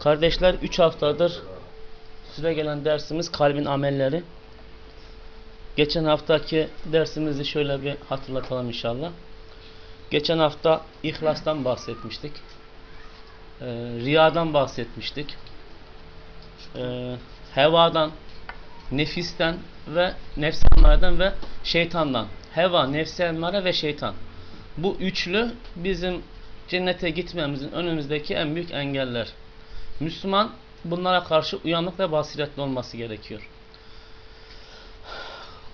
Kardeşler 3 haftadır süre gelen dersimiz kalbin amelleri. Geçen haftaki dersimizi şöyle bir hatırlatalım inşallah. Geçen hafta ihlastan bahsetmiştik. Ee, riyadan bahsetmiştik. Ee, hevadan, nefisten ve nefs emmareden ve şeytandan. Heva, nefsi emmare ve şeytan. Bu üçlü bizim cennete gitmemizin önümüzdeki en büyük engeller. Müslüman bunlara karşı uyanık ve basiretli olması gerekiyor.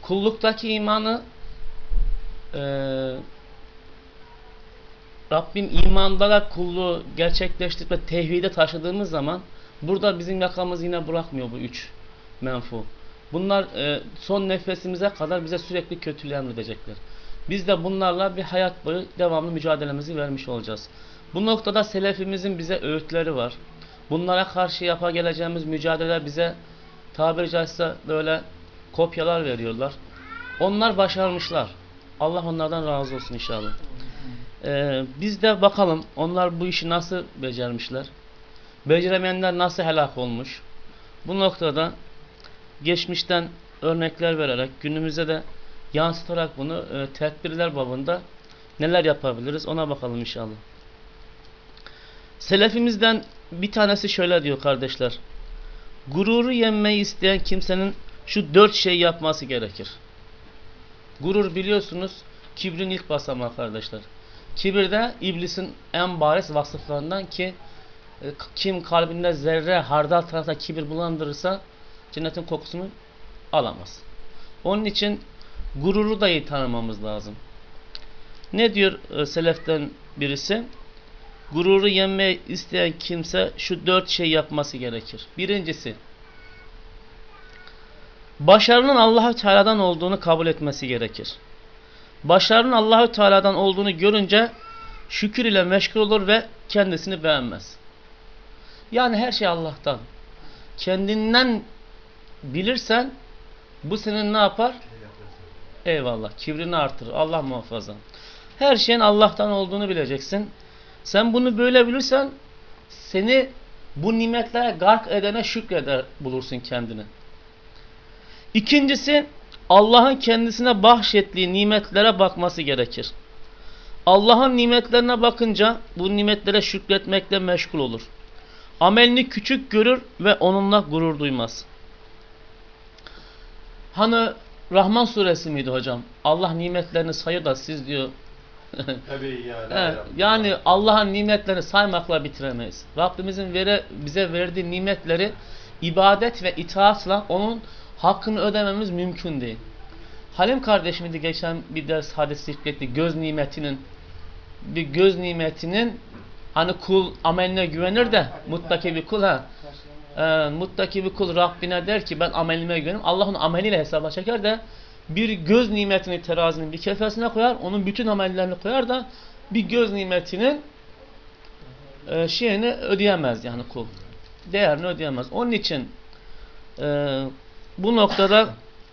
Kulluktaki imanı e, Rabbim imanda kulluğu gerçekleştirip ve tevhide taşıdığımız zaman burada bizim yakamız yine bırakmıyor bu üç menfu. Bunlar e, son nefesimize kadar bize sürekli kötülüğü emredecekler. Biz de bunlarla bir hayat boyu devamlı mücadelemizi vermiş olacağız. Bu noktada selefimizin bize öğütleri var. Bunlara karşı yapa geleceğimiz mücadele bize tabiri caizse böyle kopyalar veriyorlar. Onlar başarmışlar. Allah onlardan razı olsun inşallah. Ee, biz de bakalım onlar bu işi nasıl becermişler. Beceremeyenler nasıl helak olmuş. Bu noktada geçmişten örnekler vererek günümüze de yansıtarak bunu e, tedbirler babında neler yapabiliriz ona bakalım inşallah. Selefimizden bir tanesi şöyle diyor kardeşler. Gururu yenmeyi isteyen kimsenin şu dört şey yapması gerekir. Gurur biliyorsunuz kibrin ilk basamağı kardeşler. Kibir de iblisin en bariz vasıflarından ki e, kim kalbinde zerre hardal tarafta kibir bulandırırsa cennetin kokusunu alamaz. Onun için gururu da iyi tanımamız lazım. Ne diyor e, seleften birisi? Gururu yenmeyi isteyen kimse şu dört şey yapması gerekir. Birincisi, başarının Allahü Teala'dan olduğunu kabul etmesi gerekir. Başarının Allahü Teala'dan olduğunu görünce şükür ile meşgul olur ve kendisini beğenmez. Yani her şey Allah'tan. Kendinden bilirsen bu senin ne yapar? Eyvallah. Kibrini artırır. Allah muhafaza. Her şeyin Allah'tan olduğunu bileceksin. Sen bunu böyle bilirsen seni bu nimetlere gark edene şükreder bulursun kendini. İkincisi Allah'ın kendisine bahşettiği nimetlere bakması gerekir. Allah'ın nimetlerine bakınca bu nimetlere şükretmekle meşgul olur. Amelini küçük görür ve onunla gurur duymaz. Hani Rahman suresi miydi hocam? Allah nimetlerini sayıyor da siz diyor Tabii yani. Yani Allah'ın nimetlerini saymakla bitiremeyiz. Rabbimizin vere, bize verdiği nimetleri ibadet ve itaatla onun hakkını ödememiz mümkün değil. Halim kardeşimdi geçen bir ders hadis zikretti. Göz nimetinin bir göz nimetinin hani kul ameline güvenir de muttaki bir kul ha e, muttaki bir kul Rabbine der ki ben amelime güvenim. Allah onu ameliyle hesaba çeker de bir göz nimetini terazinin bir kefesine koyar. Onun bütün amellerini koyar da bir göz nimetinin e, şeyini ödeyemez yani kul. Değerini ödeyemez. Onun için e, bu noktada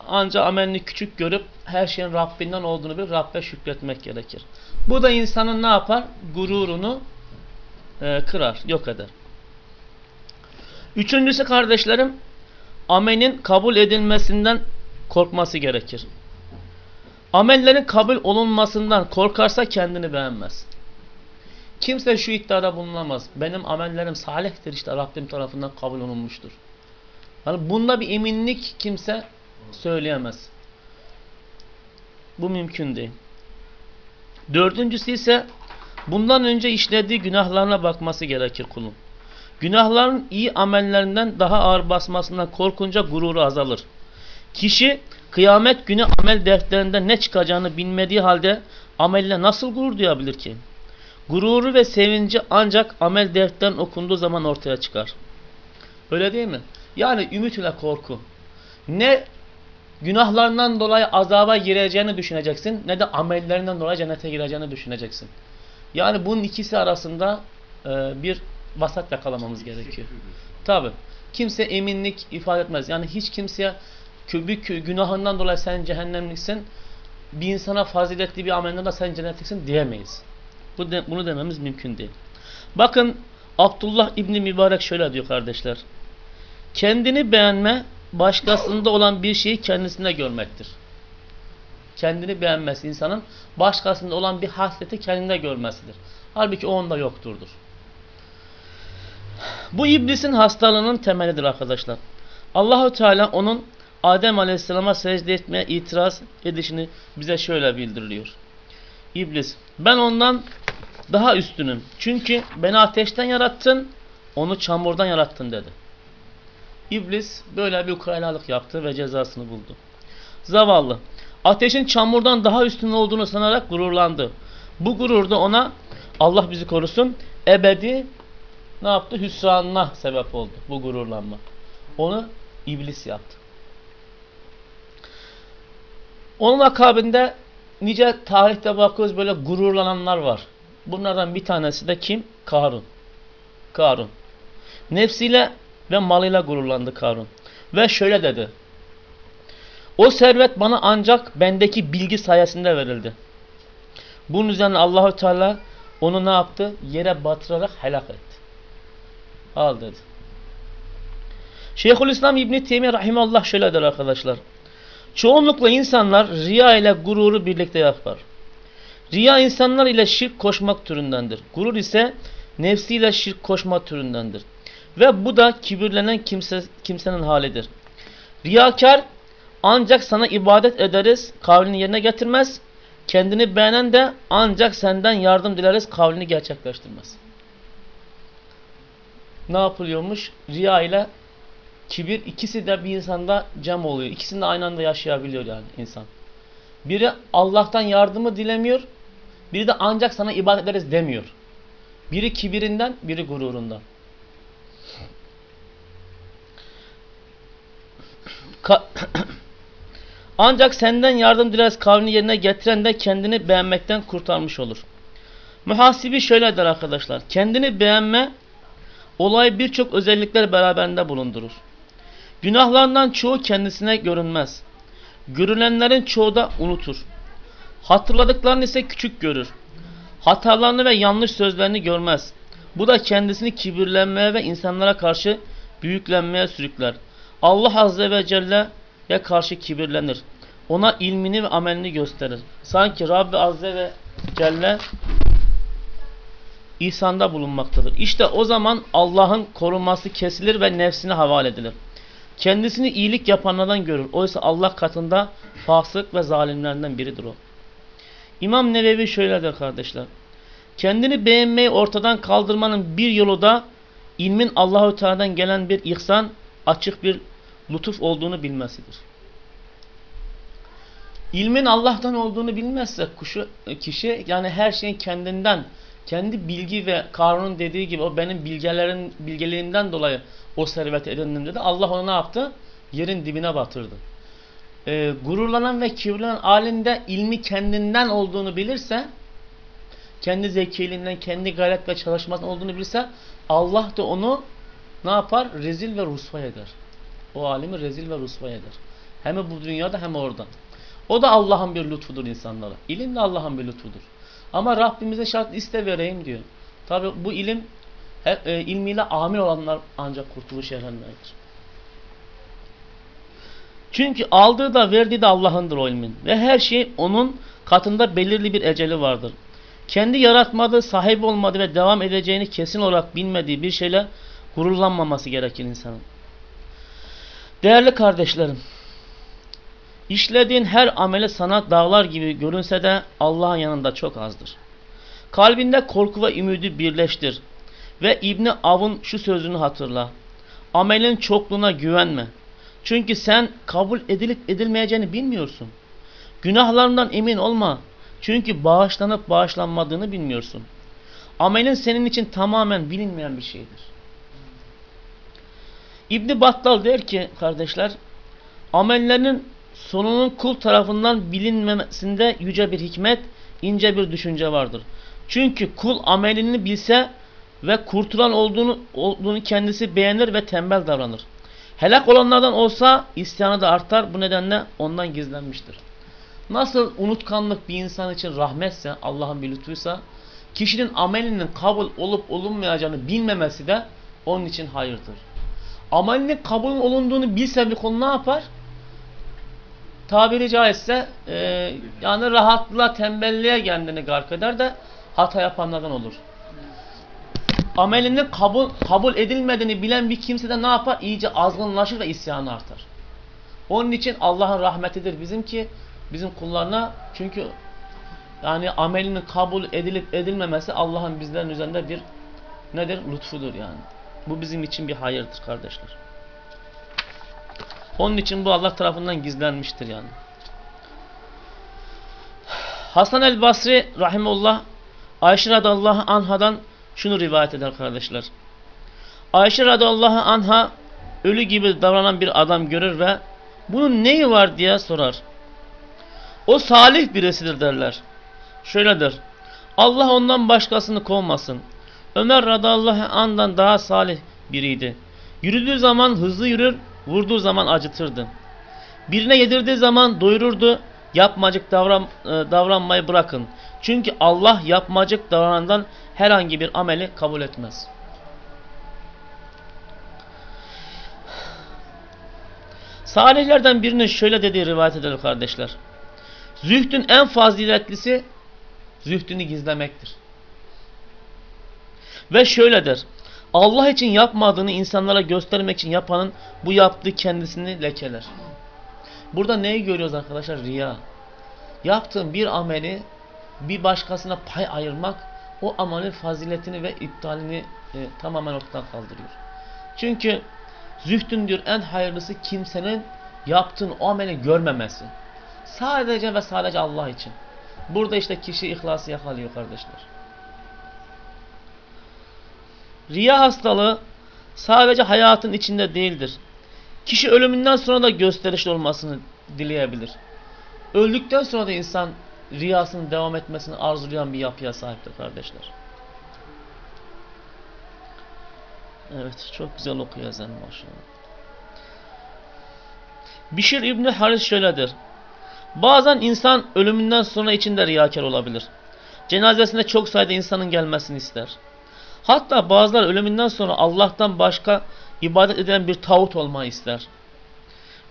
ancak amelini küçük görüp her şeyin Rabbinden olduğunu bir Rabbe şükretmek gerekir. Bu da insanın ne yapar? Gururunu e, kırar, yok eder. Üçüncüsü kardeşlerim amelin kabul edilmesinden korkması gerekir. Amellerin kabul olunmasından korkarsa kendini beğenmez. Kimse şu iddiada bulunamaz. Benim amellerim salihtir işte Rabbim tarafından kabul olunmuştur. Yani bunda bir eminlik kimse söyleyemez. Bu mümkün değil. Dördüncüsü ise bundan önce işlediği günahlarına bakması gerekir kulun. Günahların iyi amellerinden daha ağır basmasından korkunca gururu azalır. Kişi kıyamet günü amel defterinde ne çıkacağını bilmediği halde amelle nasıl gurur duyabilir ki? Gururu ve sevinci ancak amel defterin okunduğu zaman ortaya çıkar. Öyle değil mi? Yani ümit ile korku. Ne günahlarından dolayı azaba gireceğini düşüneceksin ne de amellerinden dolayı cennete gireceğini düşüneceksin. Yani bunun ikisi arasında e, bir vasat yakalamamız gerekiyor. Tabi. Kimse eminlik ifade etmez. Yani hiç kimseye kübük günahından dolayı sen cehennemliksin. Bir insana faziletli bir amelinden de sen cennetliksin diyemeyiz. Bu de, bunu dememiz mümkün değil. Bakın Abdullah İbni Mübarek şöyle diyor kardeşler. Kendini beğenme başkasında olan bir şeyi kendisinde görmektir. Kendini beğenmesi insanın başkasında olan bir hasleti kendinde görmesidir. Halbuki o onda yokturdur. Bu iblisin hastalığının temelidir arkadaşlar. Allahu Teala onun Adem Aleyhisselam'a secde etmeye itiraz edişini bize şöyle bildiriyor. İblis ben ondan daha üstünüm. Çünkü beni ateşten yarattın, onu çamurdan yarattın dedi. İblis böyle bir ukalalık yaptı ve cezasını buldu. Zavallı. Ateşin çamurdan daha üstün olduğunu sanarak gururlandı. Bu gurur da ona Allah bizi korusun ebedi ne yaptı? Hüsranına sebep oldu bu gururlanma. Onu iblis yaptı. Onun akabinde nice tarihte bakıyoruz böyle gururlananlar var. Bunlardan bir tanesi de kim? Karun. Karun. Nefsiyle ve malıyla gururlandı Karun. Ve şöyle dedi. O servet bana ancak bendeki bilgi sayesinde verildi. Bunun üzerine Allahü Teala onu ne yaptı? Yere batırarak helak etti. Al dedi. Şeyhülislam İbni Teymiye Rahimallah şöyle der arkadaşlar. Çoğunlukla insanlar riya ile gururu birlikte yapar. Riya insanlar ile şirk koşmak türündendir. Gurur ise nefsiyle şirk koşma türündendir. Ve bu da kibirlenen kimse, kimsenin halidir. Riyakar ancak sana ibadet ederiz kavlini yerine getirmez. Kendini beğenen de ancak senden yardım dileriz kavlini gerçekleştirmez. Ne yapılıyormuş? Riya ile kibir ikisi de bir insanda cem oluyor. İkisini de aynı anda yaşayabiliyor yani insan. Biri Allah'tan yardımı dilemiyor. Biri de ancak sana ibadet ederiz demiyor. Biri kibirinden, biri gururundan. Ka ancak senden yardım dileriz kavlini yerine getiren de kendini beğenmekten kurtarmış olur. Muhasibi şöyle der arkadaşlar. Kendini beğenme olay birçok özellikler beraberinde bulundurur. Günahlarından çoğu kendisine görünmez. Görünenlerin çoğu da unutur. Hatırladıklarını ise küçük görür. Hatalarını ve yanlış sözlerini görmez. Bu da kendisini kibirlenmeye ve insanlara karşı büyüklenmeye sürükler. Allah Azze ve Celle'ye karşı kibirlenir. Ona ilmini ve amelini gösterir. Sanki Rabbi Azze ve Celle ihsanda bulunmaktadır. İşte o zaman Allah'ın korunması kesilir ve nefsine havale edilir. Kendisini iyilik yapanlardan görür. Oysa Allah katında fasık ve zalimlerden biridir o. İmam Nevevi şöyle der kardeşler. Kendini beğenmeyi ortadan kaldırmanın bir yolu da ilmin Allahü Teala'dan gelen bir ihsan, açık bir lütuf olduğunu bilmesidir. İlmin Allah'tan olduğunu bilmezse kuşu, kişi yani her şeyin kendinden, kendi bilgi ve Karun'un dediği gibi o benim bilgelerin bilgeliğimden dolayı o servet edindim dedi. Allah onu ne yaptı? Yerin dibine batırdı. Ee, gururlanan ve kibirlenen halinde ilmi kendinden olduğunu bilirse kendi zekiliğinden, kendi gayret ve çalışmasından olduğunu bilirse Allah da onu ne yapar? Rezil ve rusva eder. O alimi rezil ve rusva eder. Hem bu dünyada hem orada. O da Allah'ın bir lütfudur insanlara. İlim de Allah'ın bir lütfudur. Ama Rabbimize şart iste vereyim diyor. Tabi bu ilim e, ilmiyle amil olanlar ancak kurtuluş erenlerdir. Çünkü aldığı da verdiği de Allah'ındır o ilmin. Ve her şey onun katında belirli bir eceli vardır. Kendi yaratmadığı, sahibi olmadığı ve devam edeceğini kesin olarak bilmediği bir şeyle gururlanmaması gerekir insanın. Değerli kardeşlerim, işlediğin her amele sana dağlar gibi görünse de Allah'ın yanında çok azdır. Kalbinde korku ve ümidi birleştir. Ve İbni Av'ın şu sözünü hatırla. Amelin çokluğuna güvenme. Çünkü sen kabul edilip edilmeyeceğini bilmiyorsun. Günahlarından emin olma. Çünkü bağışlanıp bağışlanmadığını bilmiyorsun. Amelin senin için tamamen bilinmeyen bir şeydir. İbni Battal der ki kardeşler, amellerinin sonunun kul tarafından bilinmemesinde yüce bir hikmet, ince bir düşünce vardır. Çünkü kul amelini bilse ve kurtulan olduğunu, olduğunu kendisi beğenir ve tembel davranır. Helak olanlardan olsa isyanı da artar. Bu nedenle ondan gizlenmiştir. Nasıl unutkanlık bir insan için rahmetse, Allah'ın bir lütfuysa, kişinin amelinin kabul olup olunmayacağını bilmemesi de onun için hayırdır. Amelinin kabul olunduğunu bilse bir konu ne yapar? Tabiri caizse e, yani rahatlığa, tembelliğe kendini gark eder de hata yapanlardan olur. Amelinin kabul, kabul edilmediğini bilen bir kimse de ne yapar? İyice azgınlaşır ve isyanı artar. Onun için Allah'ın rahmetidir bizim ki bizim kullarına çünkü yani amelinin kabul edilip edilmemesi Allah'ın bizlerin üzerinde bir nedir? Lütfudur yani. Bu bizim için bir hayırdır kardeşler. Onun için bu Allah tarafından gizlenmiştir yani. Hasan el Basri rahimullah Ayşe radıyallahu anhadan şunu rivayet eder kardeşler. Ayşe radıyallahu anha ölü gibi davranan bir adam görür ve bunun neyi var diye sorar. O salih birisidir derler. Şöyledir. Allah ondan başkasını kovmasın. Ömer radıyallahu andan daha salih biriydi. Yürüdüğü zaman hızlı yürür, vurduğu zaman acıtırdı. Birine yedirdiği zaman doyururdu. Yapmacık davran, e, davranmayı bırakın. Çünkü Allah yapmacık davranandan herhangi bir ameli kabul etmez. Salihlerden birinin şöyle dediği rivayet edilir kardeşler. Zühdün en faziletlisi zühdünü gizlemektir. Ve şöyledir. Allah için yapmadığını insanlara göstermek için yapanın bu yaptığı kendisini lekeler. Burada neyi görüyoruz arkadaşlar? Riya. Yaptığın bir ameli bir başkasına pay ayırmak o amelin faziletini ve iptalini e, tamamen ortadan kaldırıyor. Çünkü zühdün diyor en hayırlısı kimsenin yaptığın o ameli görmemesi. Sadece ve sadece Allah için. Burada işte kişi ihlası yakalıyor kardeşler. Riya hastalığı sadece hayatın içinde değildir. Kişi ölümünden sonra da gösterişli olmasını dileyebilir. Öldükten sonra da insan riyasının devam etmesini arzulayan bir yapıya sahiptir kardeşler. Evet çok güzel okuyor Ezen maşallah. Bişir İbni Haris şöyledir. Bazen insan ölümünden sonra içinde riyakar olabilir. Cenazesinde çok sayıda insanın gelmesini ister. Hatta bazılar ölümünden sonra Allah'tan başka ibadet eden bir tağut olmayı ister.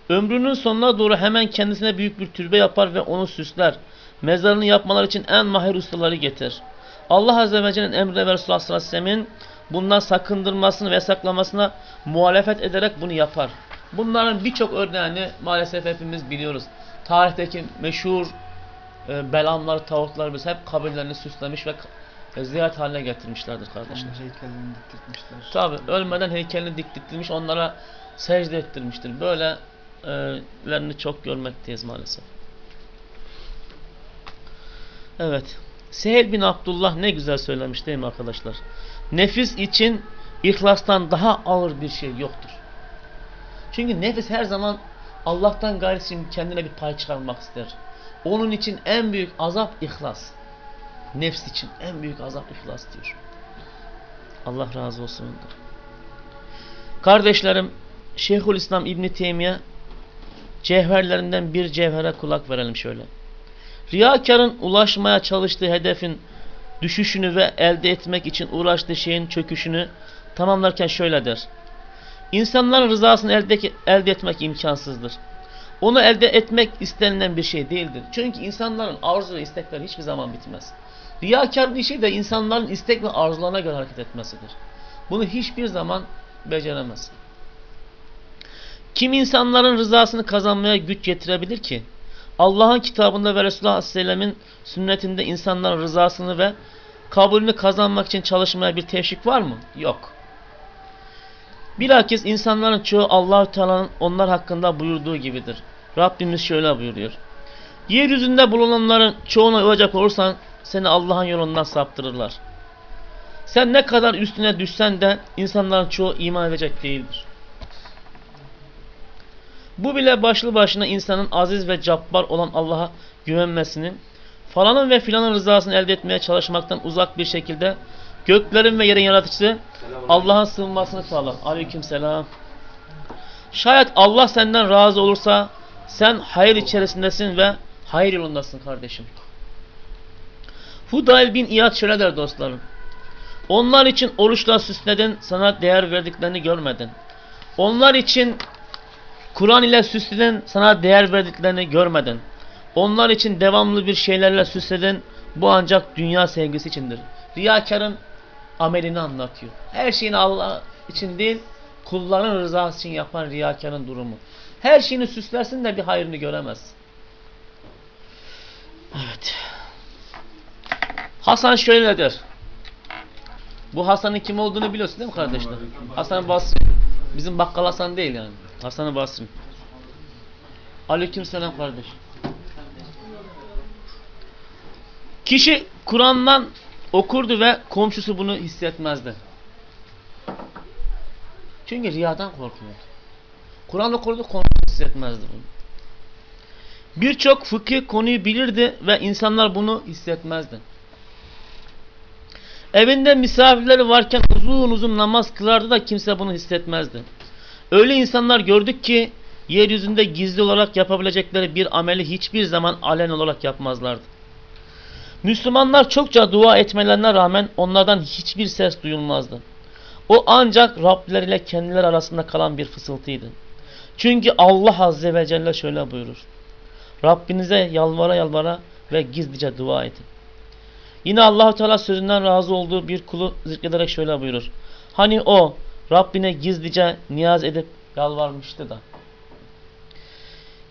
Ömrünün sonuna doğru hemen kendisine büyük bir türbe yapar ve onu süsler. Mezarını yapmalar için en mahir ustaları getir. Allah Azze ve Celle'nin emri ve Resulullah sallallahu bundan sakındırmasını ve yasaklamasına muhalefet ederek bunu yapar. Bunların birçok örneğini maalesef hepimiz biliyoruz. Tarihteki meşhur e, belamlar, tağutlarımız hep kabirlerini süslemiş ve ziyaret haline getirmişlerdir kardeşler. Onun heykellerini diktirmişler. Tabi ölmeden heykelini diktirmiş onlara secde ettirmiştir. Böylelerini çok görmekteyiz maalesef. Evet. Sehel bin Abdullah ne güzel söylemiş değil mi arkadaşlar? Nefis için ihlastan daha ağır bir şey yoktur. Çünkü nefis her zaman Allah'tan gayrı kendine bir pay çıkarmak ister. Onun için en büyük azap ihlas. Nefs için en büyük azap ihlas diyor. Allah razı olsun. Kardeşlerim Şeyhülislam İbn Teymiye cevherlerinden bir cevhere kulak verelim şöyle. Riyakarın ulaşmaya çalıştığı hedefin düşüşünü ve elde etmek için uğraştığı şeyin çöküşünü tamamlarken şöyle der. İnsanların rızasını elde, elde etmek imkansızdır. Onu elde etmek istenilen bir şey değildir. Çünkü insanların arzu ve istekleri hiçbir zaman bitmez. Riyakarın işi de insanların istek ve arzularına göre hareket etmesidir. Bunu hiçbir zaman beceremez. Kim insanların rızasını kazanmaya güç getirebilir ki? Allah'ın kitabında ve Resulullah Aleyhisselam'ın sünnetinde insanların rızasını ve kabulünü kazanmak için çalışmaya bir teşvik var mı? Yok. Bilakis insanların çoğu allah Teala'nın onlar hakkında buyurduğu gibidir. Rabbimiz şöyle buyuruyor. Yeryüzünde bulunanların çoğuna uyacak olursan seni Allah'ın yolundan saptırırlar. Sen ne kadar üstüne düşsen de insanların çoğu iman edecek değildir. Bu bile başlı başına insanın aziz ve cabbar olan Allah'a güvenmesinin, falanın ve filanın rızasını elde etmeye çalışmaktan uzak bir şekilde göklerin ve yerin yaratıcısı Allah'ın sığınmasını sağlar. Aleyküm selam. Şayet Allah senden razı olursa sen hayır içerisindesin ve hayır yolundasın kardeşim. Hudayl bin İyad şöyle der dostlarım. Onlar için oruçla süsledin, sana değer verdiklerini görmedin. Onlar için Kur'an ile süsledin, sana değer verdiklerini görmedin. Onlar için devamlı bir şeylerle süsledin, bu ancak dünya sevgisi içindir. Riyakarın amelini anlatıyor. Her şeyini Allah için değil, kulların rızası için yapan riyakarın durumu. Her şeyini süslersin de bir hayrını göremez. Evet. Hasan şöyle der. Bu Hasan'ın kim olduğunu biliyorsun değil mi kardeşler? Hasan Basri. Bizim bakkal Hasan değil yani. Hasan Basri. Aleyküm selam kardeş. Kişi Kur'an'dan okurdu ve komşusu bunu hissetmezdi. Çünkü riyadan korkuyordu. Kur'an okurdu komşusu hissetmezdi bunu. Birçok fıkıh konuyu bilirdi ve insanlar bunu hissetmezdi. Evinde misafirleri varken uzun uzun namaz kılardı da kimse bunu hissetmezdi. Öyle insanlar gördük ki yeryüzünde gizli olarak yapabilecekleri bir ameli hiçbir zaman alen olarak yapmazlardı. Müslümanlar çokça dua etmelerine rağmen onlardan hiçbir ses duyulmazdı. O ancak Rableriyle kendileri arasında kalan bir fısıltıydı. Çünkü Allah Azze ve Celle şöyle buyurur. Rabbinize yalvara yalvara ve gizlice dua edin. Yine Allahu Teala sözünden razı olduğu bir kulu zikrederek şöyle buyurur. Hani o Rabbine gizlice niyaz edip yalvarmıştı da.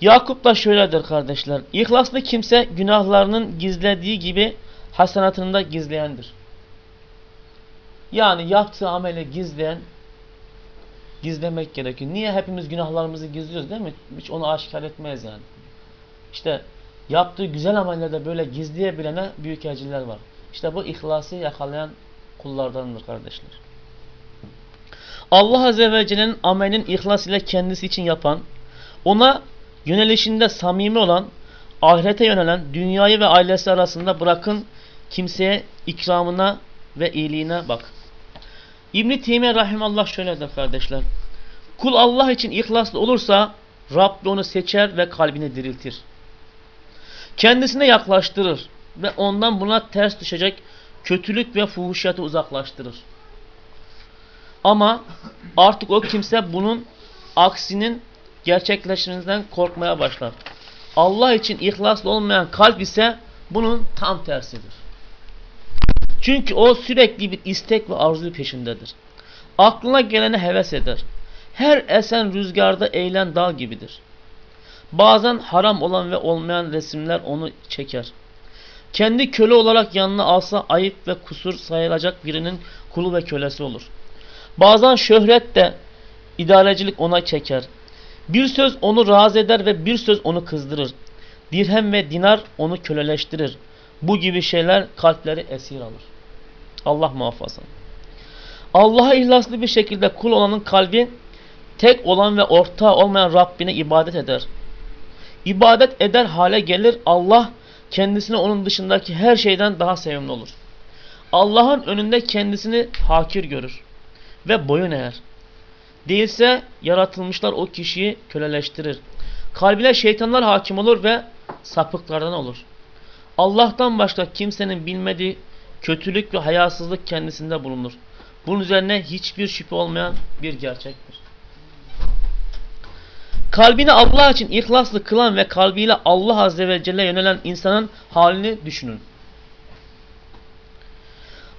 Yakup da şöyledir kardeşler. İhlaslı kimse günahlarının gizlediği gibi hasenatını da gizleyendir. Yani yaptığı ameli gizleyen gizlemek gerekiyor. Niye hepimiz günahlarımızı gizliyoruz değil mi? Hiç onu aşikar etmeyiz yani. İşte yaptığı güzel amellerde böyle gizleyebilene büyük ecirler var. İşte bu ihlası yakalayan kullardandır kardeşler. Allah Azze ve Celle'nin amelin ihlas ile kendisi için yapan, ona yönelişinde samimi olan, ahirete yönelen, dünyayı ve ailesi arasında bırakın kimseye ikramına ve iyiliğine bak. İbn-i Teymiye Rahimallah şöyle der kardeşler. Kul Allah için ihlaslı olursa Rabbi onu seçer ve kalbini diriltir. Kendisine yaklaştırır ve ondan buna ters düşecek kötülük ve fuhuşatı uzaklaştırır. Ama artık o kimse bunun aksinin gerçekleşmesinden korkmaya başlar. Allah için ihlaslı olmayan kalp ise bunun tam tersidir. Çünkü o sürekli bir istek ve arzu peşindedir. Aklına gelene heves eder. Her esen rüzgarda eğlen dal gibidir. Bazen haram olan ve olmayan resimler onu çeker. Kendi köle olarak yanına alsa ayıp ve kusur sayılacak birinin kulu ve kölesi olur. Bazen şöhret de idarecilik ona çeker. Bir söz onu razı eder ve bir söz onu kızdırır. Dirhem ve dinar onu köleleştirir. Bu gibi şeyler kalpleri esir alır. Allah muhafaza. Allah'a ihlaslı bir şekilde kul olanın kalbi tek olan ve ortağı olmayan Rabbine ibadet eder. İbadet eder hale gelir Allah kendisine onun dışındaki her şeyden daha sevimli olur. Allah'ın önünde kendisini hakir görür ve boyun eğer. Değilse yaratılmışlar o kişiyi köleleştirir. Kalbine şeytanlar hakim olur ve sapıklardan olur. Allah'tan başka kimsenin bilmediği kötülük ve hayasızlık kendisinde bulunur. Bunun üzerine hiçbir şüphe olmayan bir gerçektir. Kalbini Allah için ihlaslı kılan ve kalbiyle Allah Azze ve Celle yönelen insanın halini düşünün.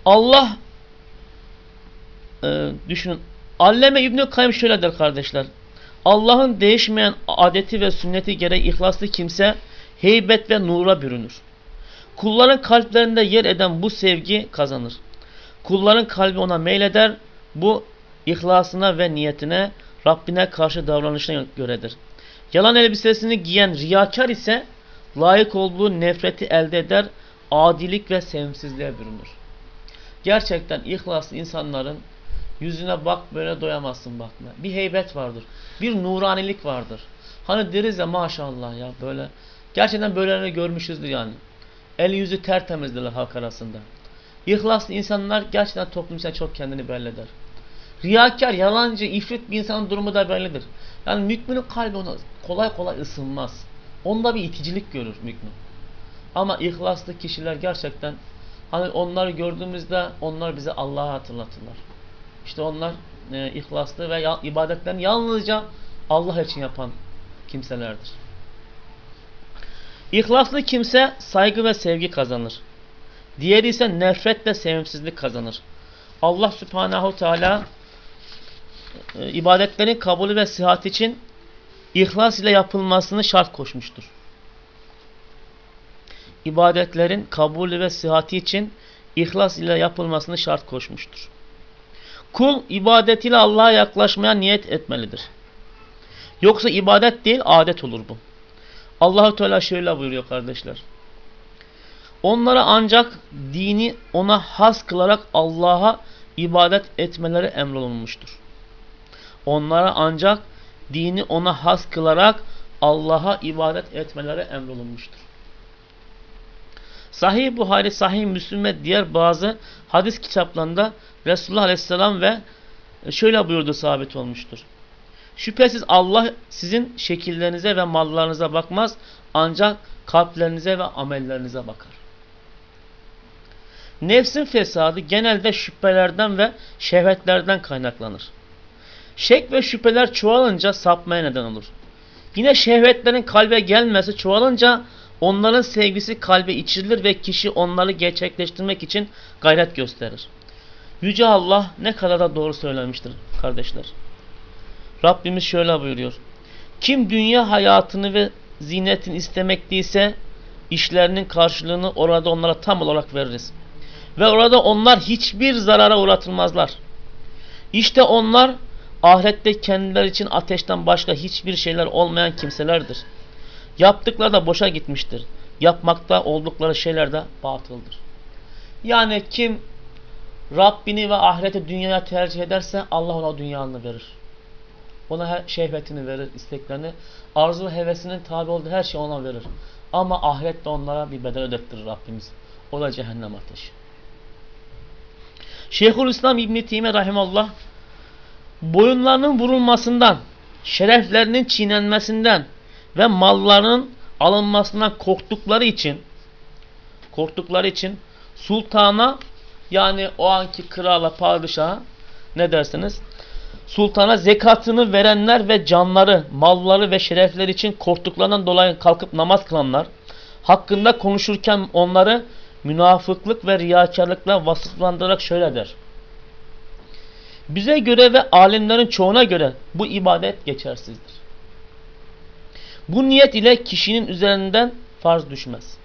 Allah e, düşünün. Alleme İbn-i Kayyum şöyle der kardeşler. Allah'ın değişmeyen adeti ve sünneti gereği ihlaslı kimse heybet ve nura bürünür. Kulların kalplerinde yer eden bu sevgi kazanır. Kulların kalbi ona meyleder. Bu ihlasına ve niyetine Rabbine karşı davranışına göredir. Yalan elbisesini giyen riyakar ise layık olduğu nefreti elde eder, adilik ve sevimsizliğe bürünür. Gerçekten ihlaslı insanların yüzüne bak böyle doyamazsın bakma. Bir heybet vardır. Bir nuranilik vardır. Hani deriz ya maşallah ya böyle. Gerçekten böylelerini görmüşüzdür yani. El yüzü tertemizdirler halk arasında. İhlaslı insanlar gerçekten toplum çok kendini belli eder. Riyakar, yalancı, ifrit bir insanın durumu da bellidir. Yani mükminin kalbi ona kolay kolay ısınmaz. Onda bir iticilik görür mümin. Ama ihlaslı kişiler gerçekten Hani onları gördüğümüzde onlar bize Allah'ı hatırlatırlar. İşte onlar e, ihlaslı ve ya, ibadetlerini yalnızca Allah için yapan kimselerdir. İhlaslı kimse saygı ve sevgi kazanır. Diğeri ise nefret ve sevimsizlik kazanır. Allah Subhanahu Teala e, ibadetlerin kabulü ve sıhhat için ihlas ile yapılmasını şart koşmuştur. İbadetlerin kabulü ve sıhhati için ihlas ile yapılmasını şart koşmuştur. Kul ibadetiyle Allah'a yaklaşmaya niyet etmelidir. Yoksa ibadet değil adet olur bu. Allahu Teala şöyle buyuruyor kardeşler. Onlara ancak dini ona has kılarak Allah'a ibadet etmeleri emrolunmuştur. Onlara ancak dini ona has kılarak Allah'a ibadet etmeleri emrolunmuştur. Sahih Buhari, Sahih Müslüm ve diğer bazı hadis kitaplarında Resulullah Aleyhisselam ve şöyle buyurdu sabit olmuştur. Şüphesiz Allah sizin şekillerinize ve mallarınıza bakmaz ancak kalplerinize ve amellerinize bakar. Nefsin fesadı genelde şüphelerden ve şehvetlerden kaynaklanır. Şek ve şüpheler çoğalınca sapmaya neden olur. Yine şehvetlerin kalbe gelmesi çoğalınca onların sevgisi kalbe içirilir ve kişi onları gerçekleştirmek için gayret gösterir. Yüce Allah ne kadar da doğru söylemiştir kardeşler. Rabbimiz şöyle buyuruyor. Kim dünya hayatını ve zinetini istemekteyse işlerinin karşılığını orada onlara tam olarak veririz. Ve orada onlar hiçbir zarara uğratılmazlar. İşte onlar ahirette kendileri için ateşten başka hiçbir şeyler olmayan kimselerdir. Yaptıkları da boşa gitmiştir. Yapmakta oldukları şeyler de batıldır. Yani kim Rabbini ve ahireti dünyaya tercih ederse Allah ona dünyanı verir. Ona şehvetini verir, isteklerini, arzu ve hevesinin tabi olduğu her şeyi ona verir. Ama ahirette onlara bir bedel ödettirir Rabbimiz. O da cehennem ateşi. Şeyhülislam İbn Teymiye rahimallah boyunlarının vurulmasından, şereflerinin çiğnenmesinden ve mallarının alınmasından korktukları için korktukları için sultana yani o anki krala, padişaha ne dersiniz? Sultana zekatını verenler ve canları, malları ve şerefleri için korktuklarından dolayı kalkıp namaz kılanlar, hakkında konuşurken onları münafıklık ve riyakarlıkla vasıflandırarak şöyle der. Bize göre ve alimlerin çoğuna göre bu ibadet geçersizdir. Bu niyet ile kişinin üzerinden farz düşmez.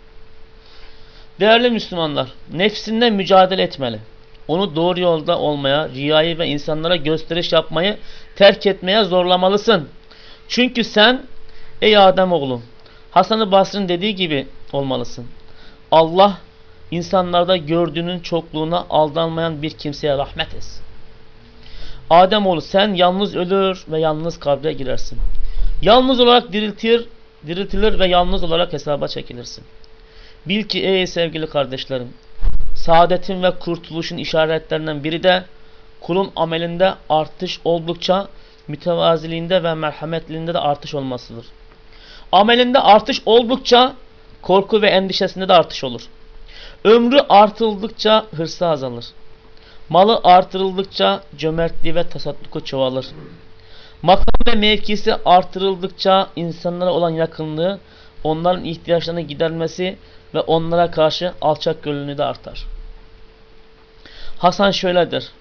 Değerli Müslümanlar, nefsinle mücadele etmeli. Onu doğru yolda olmaya, riyayı ve insanlara gösteriş yapmayı terk etmeye zorlamalısın. Çünkü sen ey Ademoğlu Hasan-ı Basr'ın dediği gibi olmalısın. Allah insanlarda gördüğünün çokluğuna aldanmayan bir kimseye rahmet etsin. Ademoğlu sen yalnız ölür ve yalnız kabre girersin. Yalnız olarak diriltir, diriltilir ve yalnız olarak hesaba çekilirsin. Bil ki ey sevgili kardeşlerim, saadetin ve kurtuluşun işaretlerinden biri de kulun amelinde artış oldukça mütevaziliğinde ve merhametliğinde de artış olmasıdır. Amelinde artış oldukça korku ve endişesinde de artış olur. Ömrü artıldıkça hırsı azalır. Malı artırıldıkça cömertliği ve tasadduku çoğalır. Makam ve mevkisi artırıldıkça insanlara olan yakınlığı, onların ihtiyaçlarını gidermesi ve onlara karşı alçak gönüllülüğü de artar. Hasan şöyledir.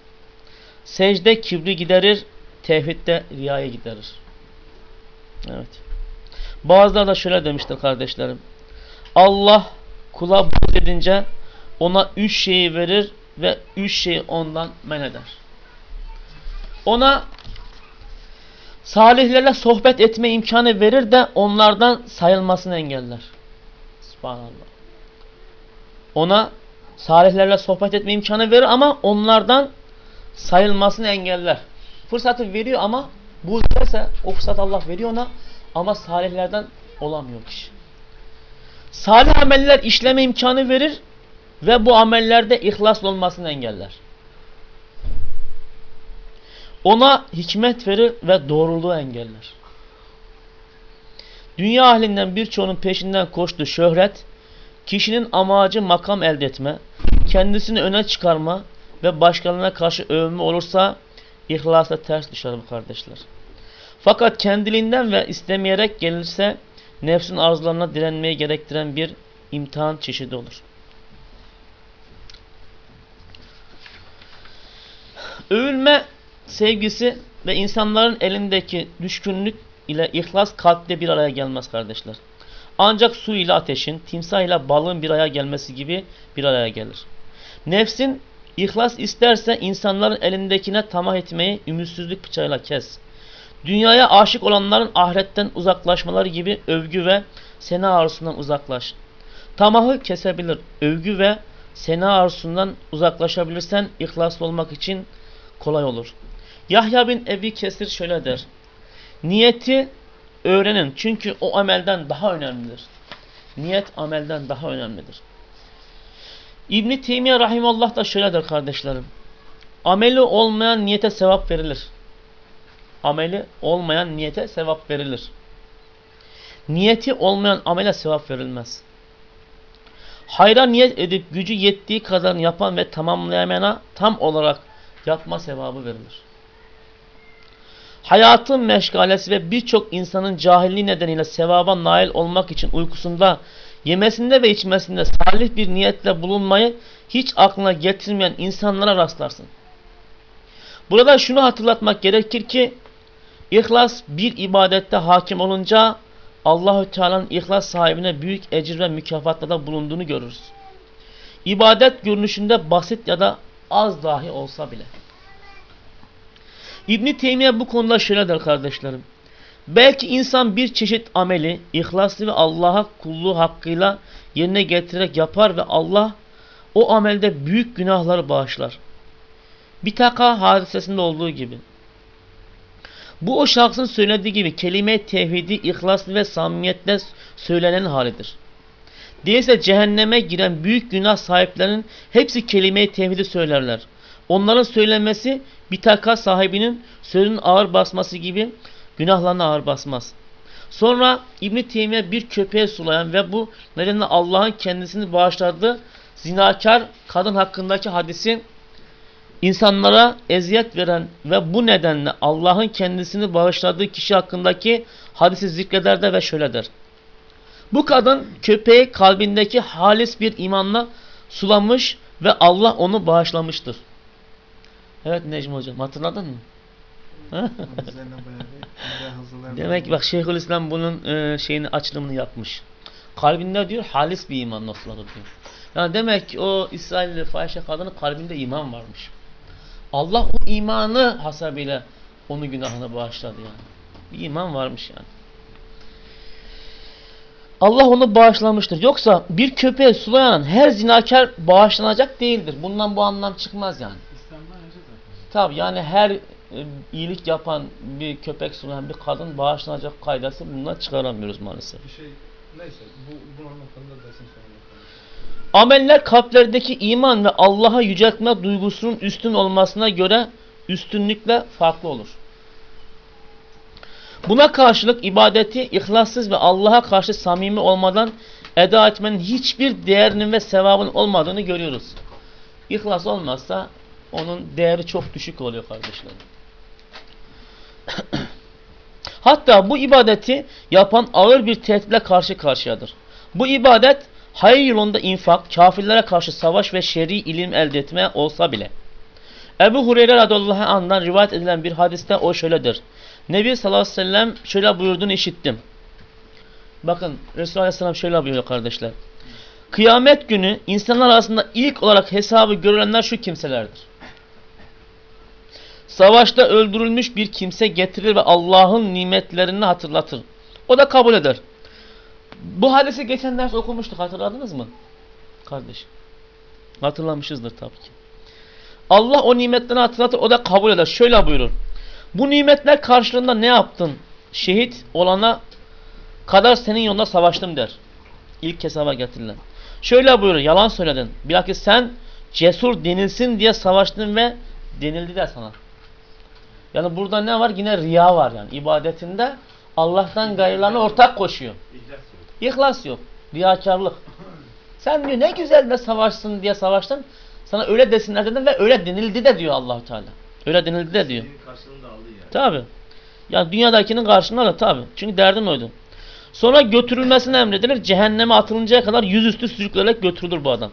Secde kibri giderir, tevhidde riyaya giderir. Evet. Bazıları da şöyle demiştir kardeşlerim. Allah kula buğz edince ona üç şeyi verir ve üç şeyi ondan men eder. Ona salihlerle sohbet etme imkanı verir de onlardan sayılmasını engeller. Subhanallah. Ona salihlerle sohbet etme imkanı verir ama onlardan sayılmasını engeller. Fırsatı veriyor ama bu ederse o fırsat Allah veriyor ona ama salihlerden olamıyor kişi. Salih ameller işleme imkanı verir ve bu amellerde ihlaslı olmasını engeller. Ona hikmet verir ve doğruluğu engeller. Dünya ahlinden birçoğunun peşinden koştuğu şöhret, kişinin amacı makam elde etme, kendisini öne çıkarma ve başkalarına karşı övünme olursa ihlasla ters düşer bu kardeşler. Fakat kendiliğinden ve istemeyerek gelirse nefsin arzularına direnmeyi gerektiren bir imtihan çeşidi olur. Övülme sevgisi ve insanların elindeki düşkünlük ile ihlas kalpte bir araya gelmez kardeşler. Ancak su ile ateşin, timsah ile balığın bir araya gelmesi gibi bir araya gelir. Nefsin ihlas isterse insanların elindekine tamah etmeyi ümitsizlik bıçağıyla kes. Dünyaya aşık olanların ahiretten uzaklaşmaları gibi övgü ve sena arzusundan uzaklaş. Tamahı kesebilir. Övgü ve sena arzusundan uzaklaşabilirsen ihlaslı olmak için kolay olur. Yahya bin Ebi Kesir şöyle der. Niyeti öğrenin çünkü o amelden daha önemlidir. Niyet amelden daha önemlidir. İbn Teymiye rahimallah da şöyle der kardeşlerim. Ameli olmayan niyete sevap verilir. Ameli olmayan niyete sevap verilir. Niyeti olmayan amele sevap verilmez. Hayra niyet edip gücü yettiği kadar yapan ve tamamlayamana tam olarak yapma sevabı verilir. Hayatın meşgalesi ve birçok insanın cahilliği nedeniyle sevaba nail olmak için uykusunda, yemesinde ve içmesinde salih bir niyetle bulunmayı hiç aklına getirmeyen insanlara rastlarsın. Burada şunu hatırlatmak gerekir ki ihlas bir ibadette hakim olunca Allahü Teala'nın ihlas sahibine büyük ecir ve mükafatlarda bulunduğunu görürüz. İbadet görünüşünde basit ya da az dahi olsa bile. İbn Teymiye bu konuda şöyle der kardeşlerim. Belki insan bir çeşit ameli ihlaslı ve Allah'a kulluğu hakkıyla yerine getirerek yapar ve Allah o amelde büyük günahları bağışlar. Bitaka hadisesinde olduğu gibi. Bu o şahsın söylediği gibi kelime tevhidi ihlaslı ve samimiyetle söylenen halidir. Değilse cehenneme giren büyük günah sahiplerinin hepsi kelime-i tevhidi söylerler. Onların söylenmesi bitaka sahibinin sözün ağır basması gibi günahlarına ağır basmaz. Sonra İbn Teymiye bir köpeğe sulayan ve bu nedenle Allah'ın kendisini bağışladığı zinakar kadın hakkındaki hadisi insanlara eziyet veren ve bu nedenle Allah'ın kendisini bağışladığı kişi hakkındaki hadisi zikreder de ve şöyle der. Bu kadın köpeği kalbindeki halis bir imanla sulamış ve Allah onu bağışlamıştır. Evet Necmi hocam hatırladın mı? Demek bak Şeyhülislam bunun e, şeyini açılımını yapmış. Kalbinde diyor halis bir iman noktaları diyor. Yani demek ki o İsrailli fahişe kadının kalbinde iman varmış. Allah o imanı hasabıyla onu günahını bağışladı yani. Bir iman varmış yani. Allah onu bağışlamıştır. Yoksa bir köpeğe sulayan her zinakar bağışlanacak değildir. Bundan bu anlam çıkmaz yani. Tabi yani her e, iyilik yapan bir köpek sulayan bir kadın bağışlanacak kaydası bundan çıkaramıyoruz maalesef. Bir şey neyse bu bunun hakkında dersin sonra. Ameller kalplerdeki iman ve Allah'a yüceltme duygusunun üstün olmasına göre üstünlükle farklı olur. Buna karşılık ibadeti ihlassız ve Allah'a karşı samimi olmadan eda etmenin hiçbir değerinin ve sevabın olmadığını görüyoruz. İhlas olmazsa onun değeri çok düşük oluyor kardeşlerim. Hatta bu ibadeti yapan ağır bir tehditle karşı karşıyadır. Bu ibadet hayır yolunda infak, kafirlere karşı savaş ve şer'i ilim elde etme olsa bile. Ebu Hureyre radıyallahu anh'dan rivayet edilen bir hadiste o şöyledir. Nebi sallallahu aleyhi ve sellem şöyle buyurduğunu işittim. Bakın Resulullah aleyhisselam şöyle buyuruyor kardeşler. Kıyamet günü insanlar arasında ilk olarak hesabı görülenler şu kimselerdir. Savaşta öldürülmüş bir kimse getirir ve Allah'ın nimetlerini hatırlatır. O da kabul eder. Bu hadisi geçen ders okumuştuk hatırladınız mı? Kardeş. Hatırlamışızdır tabii ki. Allah o nimetlerini hatırlatır o da kabul eder. Şöyle buyurur. Bu nimetler karşılığında ne yaptın? Şehit olana kadar senin yolunda savaştım der. İlk hesaba getirilen. Şöyle buyurur. Yalan söyledin. Bilakis sen cesur denilsin diye savaştın ve denildi de sana. Yani burada ne var? Yine riya var yani. ibadetinde Allah'tan gayrılarına ortak koşuyor. İhlas yok. Riyakarlık. Sen diyor ne güzel de savaşsın diye savaştın. Sana öyle desinler dedim ve öyle denildi de diyor Allahu Teala. Öyle denildi de diyor. Senin karşılığını da aldı yani. Tabi. Yani dünyadakinin karşılığında da tabi. Çünkü derdim oydu. Sonra götürülmesine emredilir. Cehenneme atılıncaya kadar yüzüstü sürüklenerek götürülür bu adam.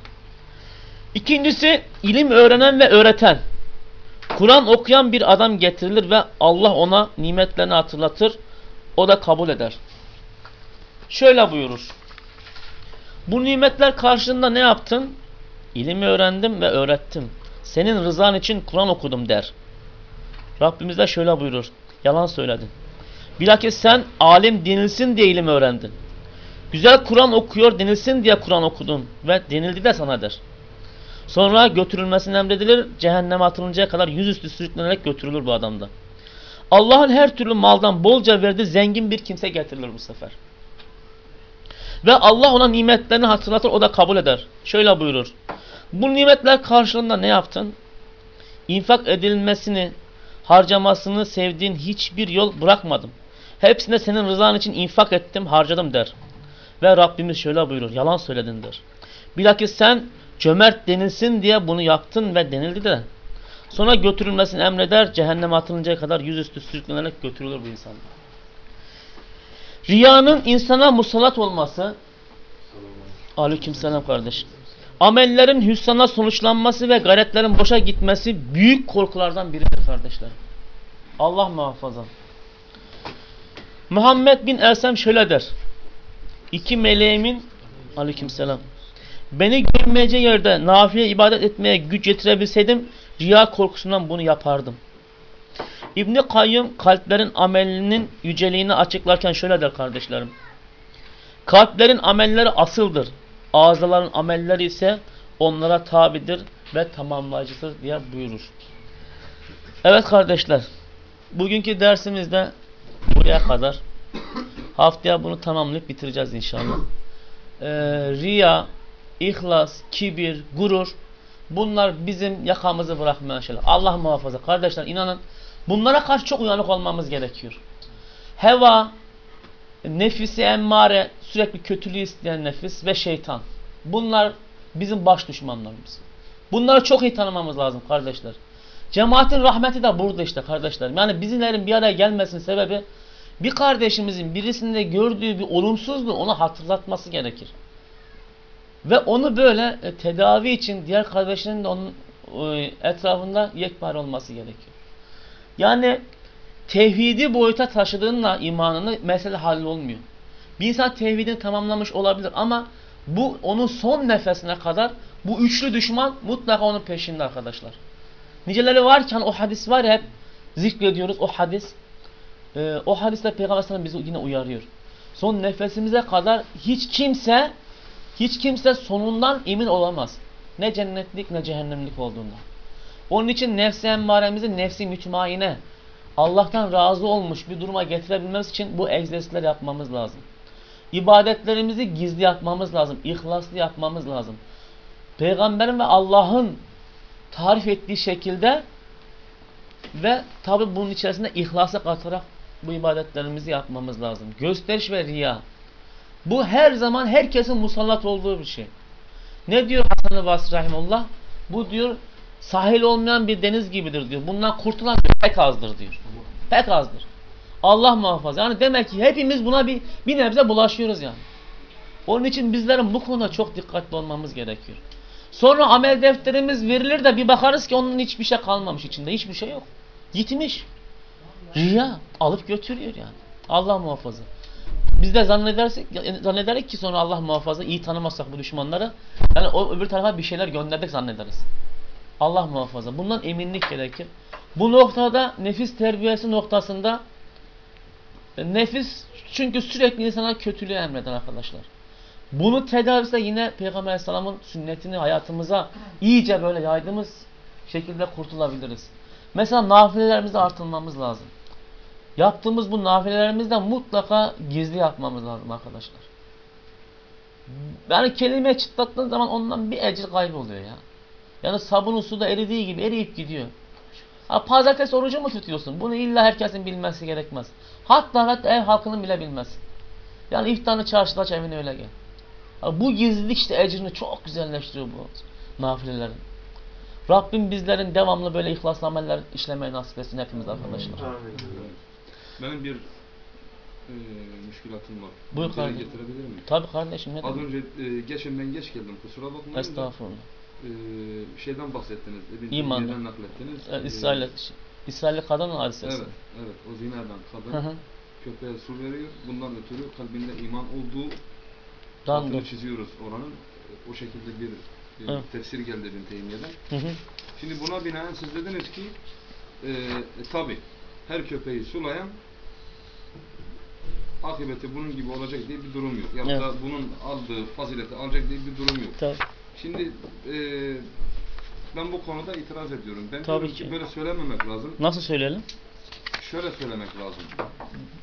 İkincisi ilim öğrenen ve öğreten. Kur'an okuyan bir adam getirilir ve Allah ona nimetlerini hatırlatır. O da kabul eder. Şöyle buyurur. Bu nimetler karşılığında ne yaptın? İlimi öğrendim ve öğrettim. Senin rızan için Kur'an okudum der. Rabbimiz de şöyle buyurur. Yalan söyledin. Bilakis sen alim denilsin diye ilim öğrendin. Güzel Kur'an okuyor denilsin diye Kur'an okudun ve denildi de sana der. Sonra götürülmesine emredilir. Cehenneme atılıncaya kadar yüzüstü sürüklenerek götürülür bu adamda. Allah'ın her türlü maldan bolca verdiği zengin bir kimse getirilir bu sefer. Ve Allah ona nimetlerini hatırlatır o da kabul eder. Şöyle buyurur. Bu nimetler karşılığında ne yaptın? İnfak edilmesini, harcamasını sevdiğin hiçbir yol bırakmadım. Hepsine senin rızan için infak ettim, harcadım der. Ve Rabbimiz şöyle buyurur. Yalan söyledin der. Bilakis sen cömert denilsin diye bunu yaptın ve denildi de. Sonra götürülmesini emreder. Cehenneme atılıncaya kadar yüzüstü sürüklenerek götürülür bu insan. Riyanın insana musallat olması Aleykümselam kardeş. Amellerin hüsrana sonuçlanması ve gayretlerin boşa gitmesi büyük korkulardan biridir kardeşler. Allah muhafaza. Muhammed bin Ersem şöyle der. İki meleğimin Aleykümselam. Beni görmeyeceği yerde nafile ibadet etmeye güç yetirebilseydim riya korkusundan bunu yapardım. İbni Kayyum kalplerin amelinin yüceliğini açıklarken şöyle der kardeşlerim. Kalplerin amelleri asıldır. Ağızların amelleri ise onlara tabidir ve tamamlayıcıdır diye buyurur. Evet kardeşler. Bugünkü dersimizde buraya kadar. Haftaya bunu tamamlayıp bitireceğiz inşallah. Ee, riya, ihlas, kibir, gurur bunlar bizim yakamızı bırakmaya şeyler. Allah muhafaza. Kardeşler inanın bunlara karşı çok uyanık olmamız gerekiyor. Heva, nefisi emmare, sürekli kötülüğü isteyen nefis ve şeytan. Bunlar bizim baş düşmanlarımız. Bunları çok iyi tanımamız lazım kardeşler. Cemaatin rahmeti de burada işte kardeşler. Yani bizimlerin bir araya gelmesinin sebebi bir kardeşimizin birisinde gördüğü bir olumsuzluğu ona hatırlatması gerekir. Ve onu böyle e, tedavi için diğer kardeşinin de onun e, etrafında yekpare olması gerekiyor. Yani tevhidi boyuta taşıdığınla imanını mesele hallolmuyor. Bir insan tevhidini tamamlamış olabilir ama bu onun son nefesine kadar bu üçlü düşman mutlaka onun peşinde arkadaşlar. Niceleri varken o hadis var ya hep zikrediyoruz o hadis. Ee, o hadiste Peygamber Aleyhisselam bizi yine uyarıyor. Son nefesimize kadar hiç kimse hiç kimse sonundan emin olamaz. Ne cennetlik ne cehennemlik olduğundan. Onun için nefsi emmaremizi nefsi mütmaine Allah'tan razı olmuş bir duruma getirebilmemiz için bu egzersizler yapmamız lazım. İbadetlerimizi gizli yapmamız lazım. ihlaslı yapmamız lazım. Peygamberin ve Allah'ın tarif ettiği şekilde ve tabi bunun içerisinde ihlasa katarak bu ibadetlerimizi yapmamız lazım. Gösteriş ve riya. Bu her zaman herkesin musallat olduğu bir şey. Ne diyor Hasan-ı Basri Rahimullah? Bu diyor sahil olmayan bir deniz gibidir diyor. Bundan kurtulan pek azdır diyor. Pek azdır. Allah muhafaza. Yani demek ki hepimiz buna bir, bir nebze bulaşıyoruz yani. Onun için bizlerin bu konuda çok dikkatli olmamız gerekiyor. Sonra amel defterimiz verilir de bir bakarız ki onun hiçbir şey kalmamış içinde. Hiçbir şey yok. Gitmiş. Riya alıp götürüyor yani. Allah muhafaza. Biz de zannedersek, zannederek ki sonra Allah muhafaza iyi tanımazsak bu düşmanları yani o öbür tarafa bir şeyler gönderdik zannederiz. Allah muhafaza. Bundan eminlik gerekir. Bu noktada nefis terbiyesi noktasında nefis çünkü sürekli insana kötülüğü emreder arkadaşlar. Bunu tedavisi de yine Peygamber Aleyhisselam'ın sünnetini hayatımıza iyice böyle yaydığımız şekilde kurtulabiliriz. Mesela nafilelerimizi artırmamız lazım. Yaptığımız bu nafilelerimizden mutlaka gizli yapmamız lazım arkadaşlar. Yani kelime çıtlattığın zaman ondan bir ecir kayboluyor ya. Yani sabunun suda eridiği gibi eriyip gidiyor. Ha, pazartesi orucu mu tutuyorsun? Bunu illa herkesin bilmesi gerekmez. Hatta hatta ev halkının bile bilmez. Yani iftarını çarşıda aç evine öyle gel. Bu gizlilik işte ecrini çok güzelleştiriyor bu nafilelerin. Rabbim bizlerin devamlı böyle ihlaslı ameller işlemeyi nasip etsin hepimiz arkadaşlar. Benim bir e, müşkülatım var. Buyur kardeşim. getirebilir miyim? Tabi kardeşim ne Az önce e, geçen geç geldim kusura bakmayın. da, Estağfurullah. E, şeyden bahsettiniz. İmandan. Naklettiniz. E, İsrail, İsrailli kadın hadisesi. Evet, evet. O zina eden Hı kadın hı. köpeğe su veriyor. Bundan ötürü kalbinde iman olduğu Dan altını çiziyoruz oranın. O şekilde bir Evet. tefsir geldi İbn Teymiye'den. Hı hı. Şimdi buna binaen siz dediniz ki e, e, tabi her köpeği sulayan akıbeti bunun gibi olacak diye bir durum yok. Ya Evet. da bunun aldığı fazileti alacak diye bir durum yok. Tabii. Şimdi e, ben bu konuda itiraz ediyorum. Ben Tabii diyorum ki ki. böyle söylememek lazım. Nasıl söyleyelim? Şöyle söylemek lazım.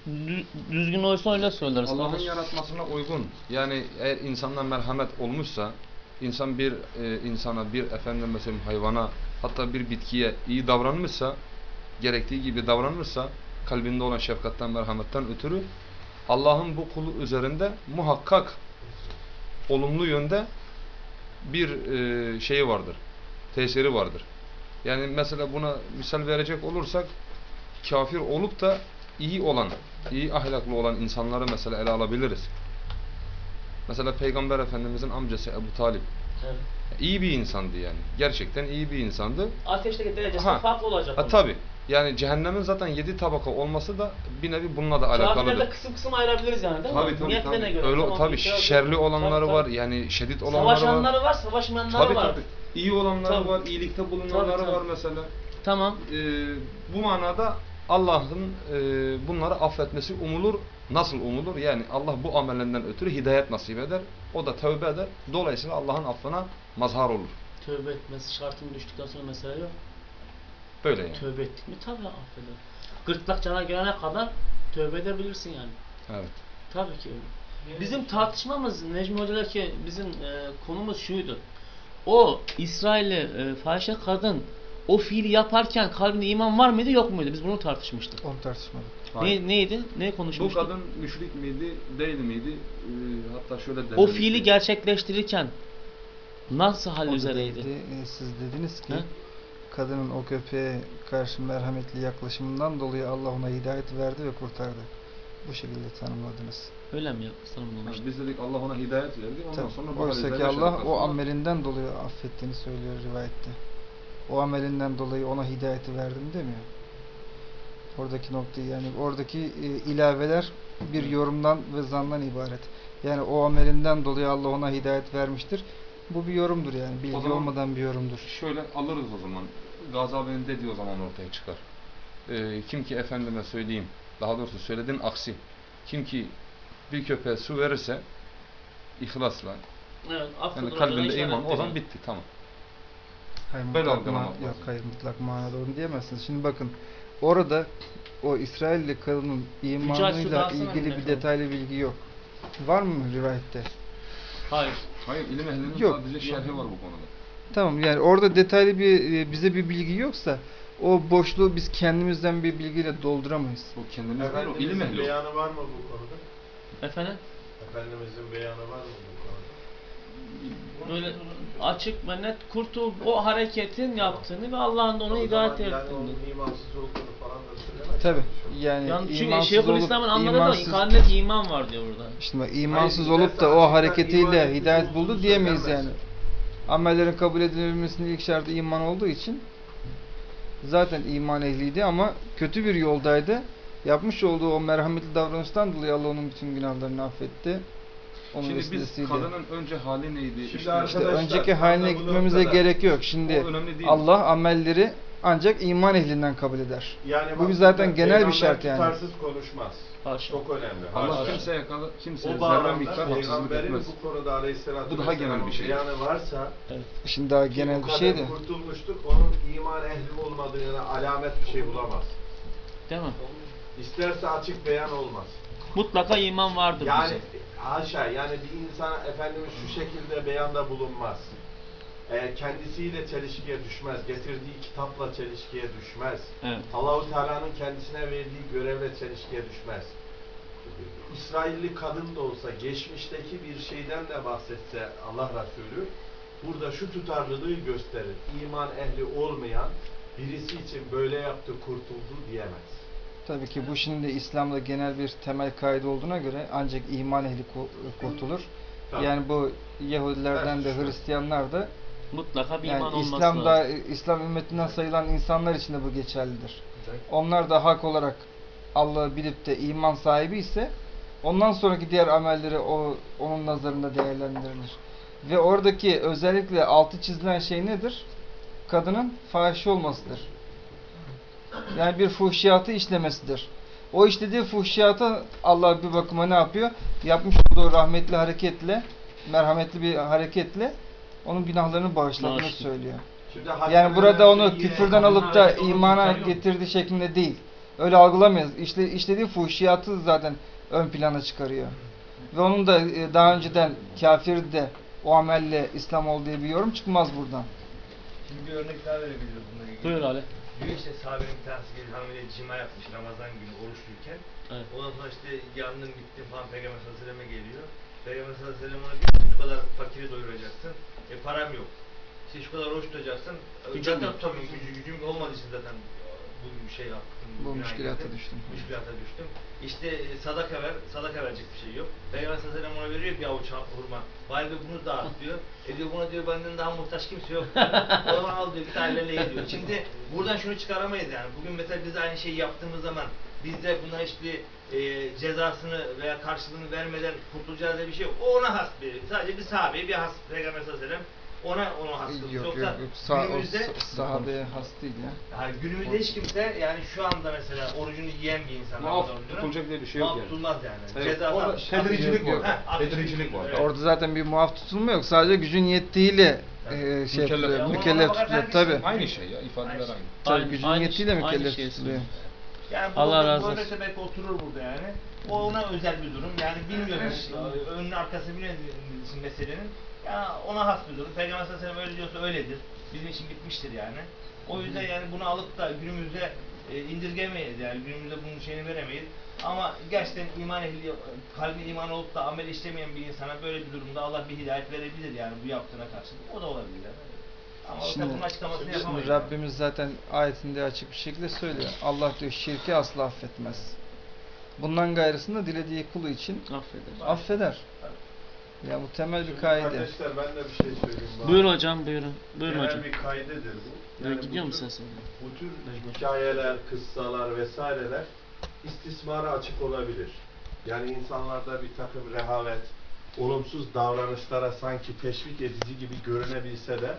Dü- Düzgün oysa öyle söyleriz. Allah'ın kardeş. yaratmasına uygun. Yani eğer insandan merhamet olmuşsa, insan bir e, insana, bir efendim mesela hayvana, hatta bir bitkiye iyi davranmışsa, gerektiği gibi davranmışsa, kalbinde olan şefkatten, merhametten ötürü Allah'ın bu kulu üzerinde muhakkak olumlu yönde bir e, şeyi vardır. Tesiri vardır. Yani mesela buna misal verecek olursak kafir olup da iyi olan, iyi ahlaklı olan insanları mesela ele alabiliriz. Mesela Peygamber Efendimizin amcası Ebu Talip. Evet. iyi bir insandı yani. Gerçekten iyi bir insandı. Ateşteki derecesi Ha. farklı olacak. Ha onun. tabi. Yani cehennemin zaten yedi tabaka olması da bir nevi bununla da Kafirlerde alakalıdır. kısım kısım ayırabiliriz yani değil mi? Tabi tabi Niyetlerine tabi. göre. Öyle Tamam, tabi itiraz yok. şerli olanları Tabii, var tabii. yani şiddet olanları var. Savaşanları var, savaşmayanları Tabi var. tabi. İyi olanları Tabii. var, iyilikte bulunanları Tabii, tabii. var mesela. Tamam. Ee, bu manada Allah'ın e, bunları affetmesi umulur. Nasıl umulur? Yani Allah bu amelinden ötürü hidayet nasip eder. O da tövbe eder. Dolayısıyla Allah'ın affına mazhar olur. Tövbe etmesi şartın düştükten sonra mesele yok. Böyle yani. Tövbe ettik mi tabii affeder. Gırtlak cana gelene kadar tövbe edebilirsin yani. Evet. Tabii ki öyle. Bizim tartışmamız Necmi Hoca'da ki bizim e, konumuz şuydu. O İsrailli e, fahişe kadın o fiili yaparken kalbinde iman var mıydı yok muydu? Biz bunu tartışmıştık. Onu tartışmadık. Ne, neydi? Ne Bu konuşmuştuk? kadın müşrik miydi, değil miydi? Ee, hatta şöyle o denilmişti. fiili gerçekleştirirken nasıl hal O üzereydi? değildi. E, Siz dediniz ki He? kadının o köpeğe karşı merhametli yaklaşımından dolayı Allah ona hidayet verdi ve kurtardı. Bu şekilde tanımladınız. Öyle mi Ha, sanımlamıştık? Biz dedik Allah ona hidayet verdi. Ondan Tabii. sonra bu Oysa ki Allah o amelinden dolayı affettiğini söylüyor rivayette. O amelinden dolayı ona hidayeti verdim demiyor. Oradaki noktayı yani oradaki e, ilaveler bir yorumdan ve zandan ibaret. Yani o amelinden dolayı Allah ona hidayet vermiştir. Bu bir yorumdur yani. Bilgi zaman- olmadan bir yorumdur. Şöyle alırız o zaman. Gazi abinin dediği o zaman ortaya çıkar. Ee, kim ki efendime söyleyeyim, daha doğrusu söylediğin aksi. Kim ki bir köpeğe su verirse ihlasla, Evet, yani kalbinde iman o zaman bitti tamam. Hayır, Böyle algılamak lazım. Yok hayır mutlak manada onu diyemezsiniz. Şimdi bakın orada o İsrailli kadının imanıyla ilgili bir detaylı bilgi yok. Var mı rivayette? Hayır. Hayır ilim ehlinin Yok. sadece şerhi var bu konuda. Tamam yani orada detaylı bir e, bize bir bilgi yoksa o boşluğu biz kendimizden bir bilgiyle dolduramayız. O kendimiz değil o ilim ehli beyanı var mı bu konuda? Efendim? Efendimizin beyanı var mı bu konuda? Böyle açık ve net kurtul o hareketin yaptığını ve Allah'ın da ona Yani ettiğini. onun imansız olduğunu falan da söylemez. Tabi yani Yani çünkü imansız Şeyhülislam'ın anladığı da imansız, kalbindeki iman var diyor burada. işte bak, imansız Hayır, olup da o hareketiyle hidayet buldu diyemeyiz yani. Amellerin kabul edilmesinin ilk şartı iman olduğu için zaten iman ehliydi ama kötü bir yoldaydı. Yapmış olduğu o merhametli davranıştan dolayı Allah onun bütün günahlarını affetti. Onun Şimdi biz vesilesiyle. kadının önce hali neydi? Şimdi İşte- İşte Arkadaşlar, önceki haline gitmemize noktada- gerek yok. Şimdi O önemli değil. Allah amelleri ancak iman ehlinden kabul eder. Yani Bu bak, bir zaten genel bir peygamber şart yani. tutarsız konuşmaz. Haşa. Çok önemli. Allah Haşa. kimseye kadar kimseye o zerre bağlamda miktar haksızlık peygamberin etmez. bu konuda aleyhissalatü Bu daha genel bir şey. beyanı varsa Şimdi daha genel bu bir şey de. kadın kurtulmuştur onun iman ehli olmadığına alamet bir şey bulamaz. Değil mi? İsterse açık beyan olmaz. Mutlaka iman vardır Yani bizim. haşa yani bir insana Efendimiz şu şekilde beyanda bulunmaz. Ee, kendisiyle çelişkiye düşmez. Getirdiği kitapla çelişkiye düşmez. Evet. Allahu Teala'nın kendisine verdiği görevle çelişkiye düşmez. İsrailli kadın da olsa geçmişteki bir şeyden de bahsetse Allah Resulü burada şu tutarlılığı gösterir. İman ehli olmayan birisi için böyle yaptı kurtuldu diyemez. Tabii ki bu şimdi İslam'da genel bir temel kaide olduğuna göre ancak iman ehli ku- kurtulur. Tabii. Yani bu Yahudilerden de Hristiyanlar da Mutlaka bir iman yani olması İslam'da lazım. İslam ümmetinden sayılan insanlar için de bu geçerlidir. Onlar da hak olarak Allah'ı bilip de iman sahibi ise ondan sonraki diğer amelleri o onun nazarında değerlendirilir. Ve oradaki özellikle altı çizilen şey nedir? Kadının fahişe olmasıdır. Yani bir fuhşiyatı işlemesidir. O işlediği fuhşiyata Allah bir bakıma ne yapıyor? Yapmış olduğu rahmetli hareketle, merhametli bir hareketle onun günahlarını bağışladığını söylüyor. Şimdi Yani burada onu küfürden alıp da imana getirdiği şeklinde değil. Öyle algılamayız. İşte işlediği fuhşiyatı zaten ön plana çıkarıyor. Ve onun da e, daha önceden kafir de o amelle İslam olduğu bir yorum çıkmaz buradan. Şimdi bir örnek daha verebiliriz bununla ilgili. Buyur Ali. Diyor işte sahabenin bir tanesi gelip hamile cima yapmış Ramazan günü oruçluyken. Evet. Ondan sonra işte yandım bittim falan Peygamber sallallahu aleyhi ve sellem'e geliyor. Peygamber sallallahu aleyhi ve sellem ona diyor şu kadar fakiri doyuracaksın. E param yok. İşte şu kadar oruç tutacaksın. Gücüm zaten yok. tutamıyorum. Gücü, gücüm olmadığı için zaten bu şey yaptım. Bu müşkilata düştüm. Müşkilata düştüm. İşte e, sadaka ver. Sadaka verecek bir şey yok. Peygamber sallallahu aleyhi ve sellem ona veriyor bir avuç hurma. Bari diyor bunu dağıt diyor. E diyor buna diyor benden daha muhtaç kimse yok. o zaman al diyor bir taneyle ye diyor. Şimdi buradan şunu çıkaramayız yani. Bugün mesela biz aynı şeyi yaptığımız zaman biz de buna hiçbir e, cezasını veya karşılığını vermeden kurtulacağız diye bir şey yok. O ona has bir. Sadece bir sahabe, bir has Peygamber sallallahu aleyhi ve sellem ona ona has kılmış. Yok yok Yoksa yok. Sa o günümüzde sa- sahabeye has değil ya. yani günümüzde hiç kimse yani şu anda mesela orucunu yiyen bir insan Muaf tutulacak diye bir şey yok muaf yani. tutulmaz yani. Evet, tedricilik altmış- var. Ha, Tedricilik var. Evet. Orada zaten bir muaf tutulma yok. Sadece gücün yettiğiyle e, şey Mükellef. Mükellef tutuluyor. herkes- Tabi. Aynı şey ya ifadeler aynı. Tabii gücün aynı- yettiğiyle aynı mükellef şeyi tutuluyor. Yani bu Allah razı böyle olsun. belki oturur burada yani. O ona özel bir durum. Yani bilmiyorum. Önünü arkası bilmeyen için meselenin. Yani ona has bir durum. Peygamber sallallahu aleyhi ve sellem öyle diyorsa öyledir. Bizim için bitmiştir yani. O yüzden yani bunu alıp da günümüzde e, indirgemeyiz yani günümüzde bunun şeyini veremeyiz. Ama gerçekten iman ehli, kalbi iman olup da amel işlemeyen bir insana böyle bir durumda Allah bir hidayet verebilir yani bu yaptığına karşılık. O da olabilir yani. Ama Şimdi- bunun açıklamasını şimdi yapamayız. Şimdi Rabbimiz zaten ayetinde açık bir şekilde söylüyor. Allah diyor şirki asla affetmez. Bundan gayrısını dilediği kulu için Affeder. affeder. Ya bu temel bir Şimdi kaide. Kardeşler ben de bir şey söyleyeyim. bana. Buyur hocam buyurun. Buyurun Genel hocam. bir kaydedir bu. Ya Yani gidiyor musun sen? Bu tür hikayeler, kıssalar vesaireler istismara açık olabilir. Yani insanlarda bir takım rehavet, olumsuz davranışlara sanki teşvik edici gibi görünebilse de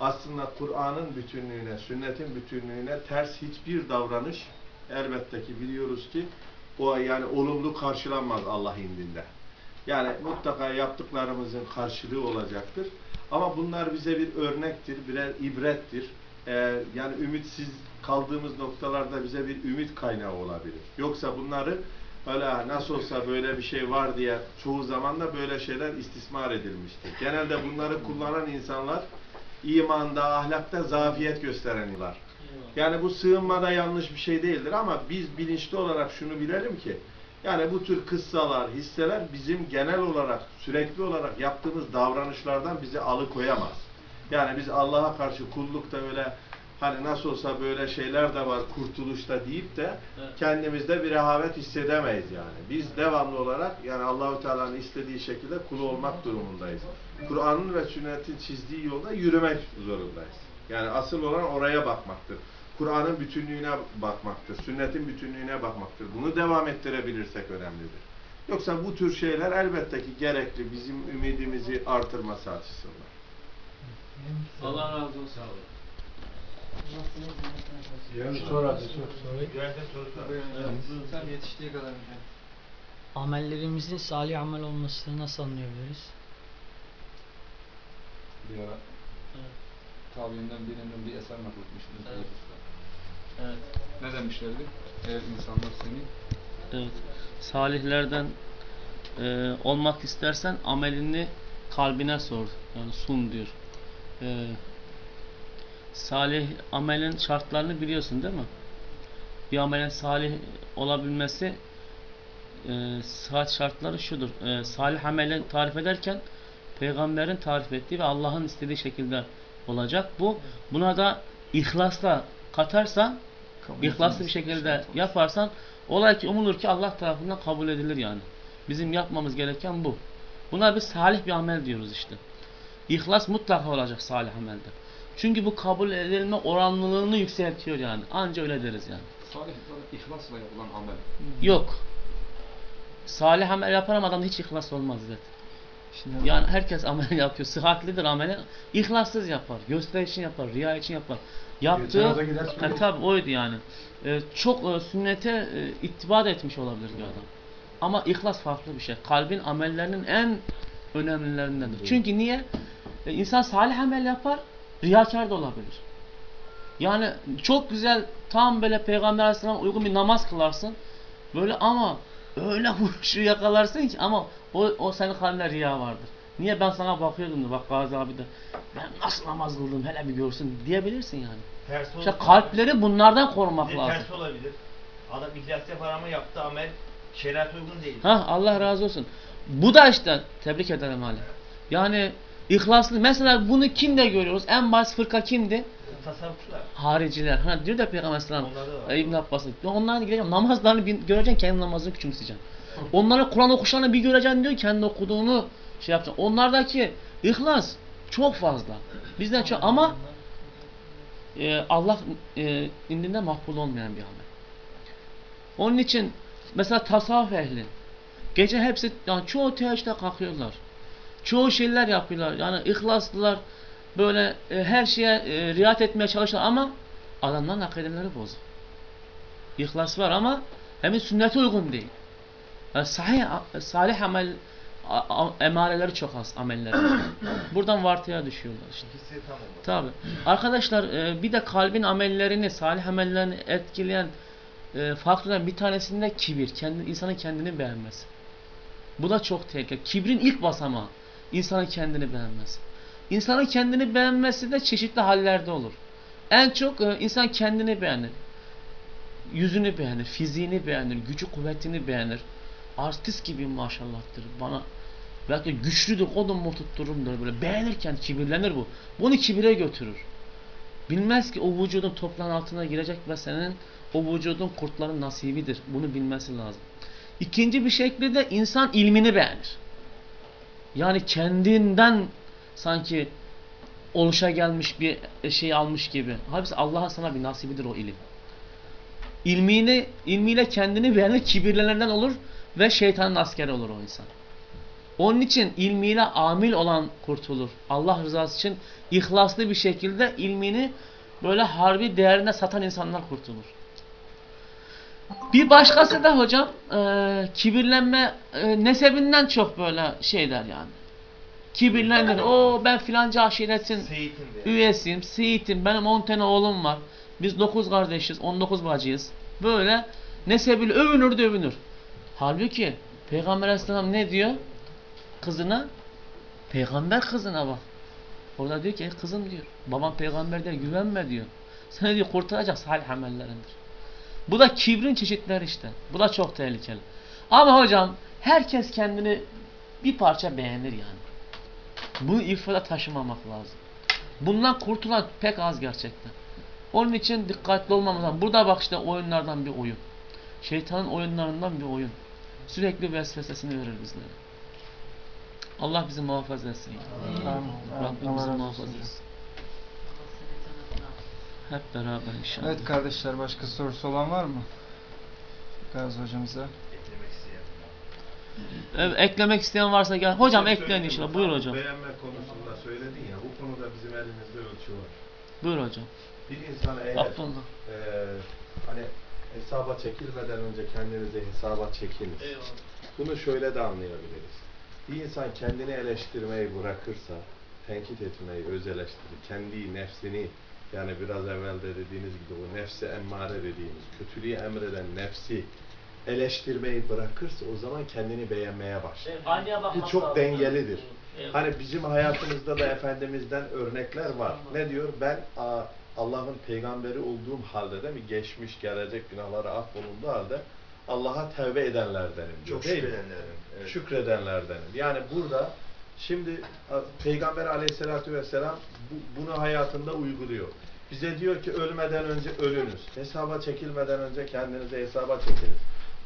aslında Kur'an'ın bütünlüğüne, sünnetin bütünlüğüne ters hiçbir davranış elbette ki biliyoruz ki o yani olumlu karşılanmaz Allah indinde. Yani mutlaka yaptıklarımızın karşılığı olacaktır. Ama bunlar bize bir örnektir, birer ibrettir. Ee, yani ümitsiz kaldığımız noktalarda bize bir ümit kaynağı olabilir. Yoksa bunları öyle nasıl olsa böyle bir şey var diye çoğu zaman da böyle şeyler istismar edilmiştir. Genelde bunları kullanan insanlar imanda, ahlakta zafiyet gösterenler. Yani bu sığınmada yanlış bir şey değildir ama biz bilinçli olarak şunu bilelim ki yani bu tür kıssalar, hisseler bizim genel olarak, sürekli olarak yaptığımız davranışlardan bizi alıkoyamaz. Yani biz Allah'a karşı kullukta öyle hani nasıl olsa böyle şeyler de var kurtuluşta deyip de kendimizde bir rehavet hissedemeyiz yani. Biz devamlı olarak yani Allahu Teala'nın istediği şekilde kulu olmak durumundayız. Kur'an'ın ve sünnetin çizdiği yolda yürümek zorundayız. Yani asıl olan oraya bakmaktır. Kur'an'ın bütünlüğüne bakmaktır. Sünnetin bütünlüğüne bakmaktır. Bunu devam ettirebilirsek önemlidir. Yoksa bu tür şeyler elbette ki gerekli bizim ümidimizi artırması açısından. Allah razı olsun. Yönetim sorusu var. Buyurun. Sen yetiştiği kadar hocam. Amellerimizin salih amel olmasını nasıl anlayabiliriz? Bir ara Evet. tabiinden birinden bir eser nakletmiştiniz. Evet. Evet. Ne demişlerdi? Eğer insanlar seni Evet. Salihlerden e, olmak istersen amelini kalbine sor. Yani sun diyor. E, salih amelin şartlarını biliyorsun değil mi? Bir amelin salih olabilmesi e, sıhhat şartları şudur. E, salih ameli tarif ederken peygamberin tarif ettiği ve Allah'ın istediği şekilde olacak. Bu buna da ihlasla katarsan Kabul İhlaslı bir şekilde yaparsan olay ki umulur ki Allah tarafından kabul edilir yani. Bizim yapmamız gereken bu. Buna biz salih bir amel diyoruz işte. İhlas mutlaka olacak salih amelde. Çünkü bu kabul edilme oranlılığını yükseltiyor yani. Anca öyle deriz yani. Salih ihlasla yapılan amel. Yok. Salih amel yapan adamda hiç ihlas olmaz zaten. Şimdi Yani herkes amel yapıyor. Sıhhatlidir ameli. İhlassız yapar. Gösteriş için yapar. Riya için yapar. Yaptığı yok. tabi oydu yani. Ee, çok e, sünnete e, ittiba da etmiş olabilir bir adam. Ama ihlas farklı bir şey. Kalbin amellerinin en önemlilerindendir. Çünkü niye? E, insan salih amel yapar, riyakar da olabilir. Yani çok güzel tam böyle Peygamber Aleyhisselam'a uygun bir namaz kılarsın. Böyle ama öyle huşu yakalarsın ki ama o, o senin kalbinde riya vardır. Niye ben sana bakıyordum da bak Gazi abi de ben nasıl namaz kıldım hele bir görsün diyebilirsin yani. Tersi İşte kalpleri bunlardan korumak Bir lazım. tersi olabilir. Adam ihlas yapar ama yaptığı amel şeriat uygun değil. Ha Allah razı olsun. Bu da işte tebrik ederim Ali. Yani ihlaslı mesela bunu kimde görüyoruz? En basit fırka kimdi? Tasavvufçular. Hariciler. Ha diyor da Peygamber Aleyhisselam İbn Abbas'ın. Onlara gideceğim. Namazlarını bir göreceksin kendi namazını küçümseyeceksin. Onlara Kur'an okuşlarını bir göreceksin diyor kendi okuduğunu şey yapacaksın. Onlardaki ihlas çok fazla. Bizden çok ama e, Allah e, indinde makbul olmayan bir amel. Onun için mesela tasavvuf ehli gece hepsi yani çoğu teheccüde kalkıyorlar. Çoğu şeyler yapıyorlar. Yani ihlaslılar böyle e, her şeye e, riayet etmeye çalışıyorlar ama adamların akideleri bozuk. İhlas var ama hem sünnete uygun değil. Yani sahih, salih amel emareleri çok az amelleri. Buradan vartıya düşüyorlar işte. Tabi. Arkadaşlar e, bir de kalbin amellerini, salih amellerini etkileyen e, faktörlerden bir tanesinde kibir. Kendi, insanın kendini beğenmesi. Bu da çok tehlikeli. Kibrin ilk basamağı. insanın kendini beğenmesi. İnsanın kendini beğenmesi de çeşitli hallerde olur. En çok e, insan kendini beğenir. Yüzünü beğenir, fiziğini beğenir, gücü kuvvetini beğenir. Artist gibi maşallahtır bana. Belki güçlüdür, odun mu tuttururum der böyle. Beğenirken kibirlenir bu. Bunu kibire götürür. Bilmez ki o vücudun toprağın altına girecek ve senin o vücudun kurtların nasibidir. Bunu bilmesi lazım. İkinci bir şekli de insan ilmini beğenir. Yani kendinden sanki oluşa gelmiş bir şey almış gibi. Halbuki Allah'ın sana bir nasibidir o ilim. İlmini, ilmiyle kendini beğenir, kibirlenenden olur ve şeytanın askeri olur o insan. Onun için ilmiyle amil olan kurtulur. Allah rızası için ihlaslı bir şekilde ilmini böyle harbi değerine satan insanlar kurtulur. Bir başkası da hocam e, kibirlenme e, nesebinden çok böyle şey der yani. Kibirlenir. O ben filanca aşiretin üyesiyim, Seyit'im, benim 10 tane oğlum var. Biz 9 kardeşiz, 19 bacıyız. Böyle nesebiyle övünür de övünür. Halbuki Peygamber Aleyhisselam ne diyor? Kızına, peygamber kızına bak. Orada diyor ki "Ey kızım diyor, babam peygamber diye güvenme diyor. Seni diyor kurtaracak salih amellerindir. Bu da kibrin çeşitleri işte. Bu da çok tehlikeli. Ama hocam herkes kendini bir parça beğenir yani. Bunu ifade taşımamak lazım. Bundan kurtulan pek az gerçekten. Onun için dikkatli olmamız lazım. Burada bak işte oyunlardan bir oyun. Şeytanın oyunlarından bir oyun. Sürekli vesvesesini verir bizlere. Allah bizi muhafaza etsin. Amin. Rabbim bizi muhafaza etsin. Hep beraber inşallah. Evet kardeşler başka sorusu olan var mı? Gazi hocamıza. Eklemek isteyen. Evet, eklemek isteyen varsa gel. Hocam şey ekleyin inşallah. Buyur hocam. Beğenme konusunda söyledin ya, bu konuda bizim elimizde ölçü var. Buyur hocam. Bir insan eğer Abdullah. eee, hani hesaba çekilmeden önce kendinize hesaba çekiniz. Bunu şöyle de anlayabiliriz. Bir insan kendini eleştirmeyi bırakırsa, tenkit etmeyi, öz eleştiri, kendi nefsini yani biraz evvel de dediğiniz gibi o nefsi emmare dediğimiz, kötülüğü emreden nefsi eleştirmeyi bırakırsa o zaman kendini beğenmeye başlar. Bu çok dengelidir. Hani bizim hayatımızda da Efendimiz'den örnekler var. Ne diyor? Ben Allah'ın peygamberi olduğum halde değil mi? Geçmiş, gelecek günahları affolunduğu halde Allah'a tevbe edenlerdenim diyor. Çok değil mi? şükredenlerim. Evet. Şükredenlerdenim. Yani burada şimdi Peygamber aleyhissalatü vesselam bu- bunu hayatında uyguluyor. Bize diyor ki ölmeden önce ölünüz. Hesaba çekilmeden önce kendinize hesaba çekiniz.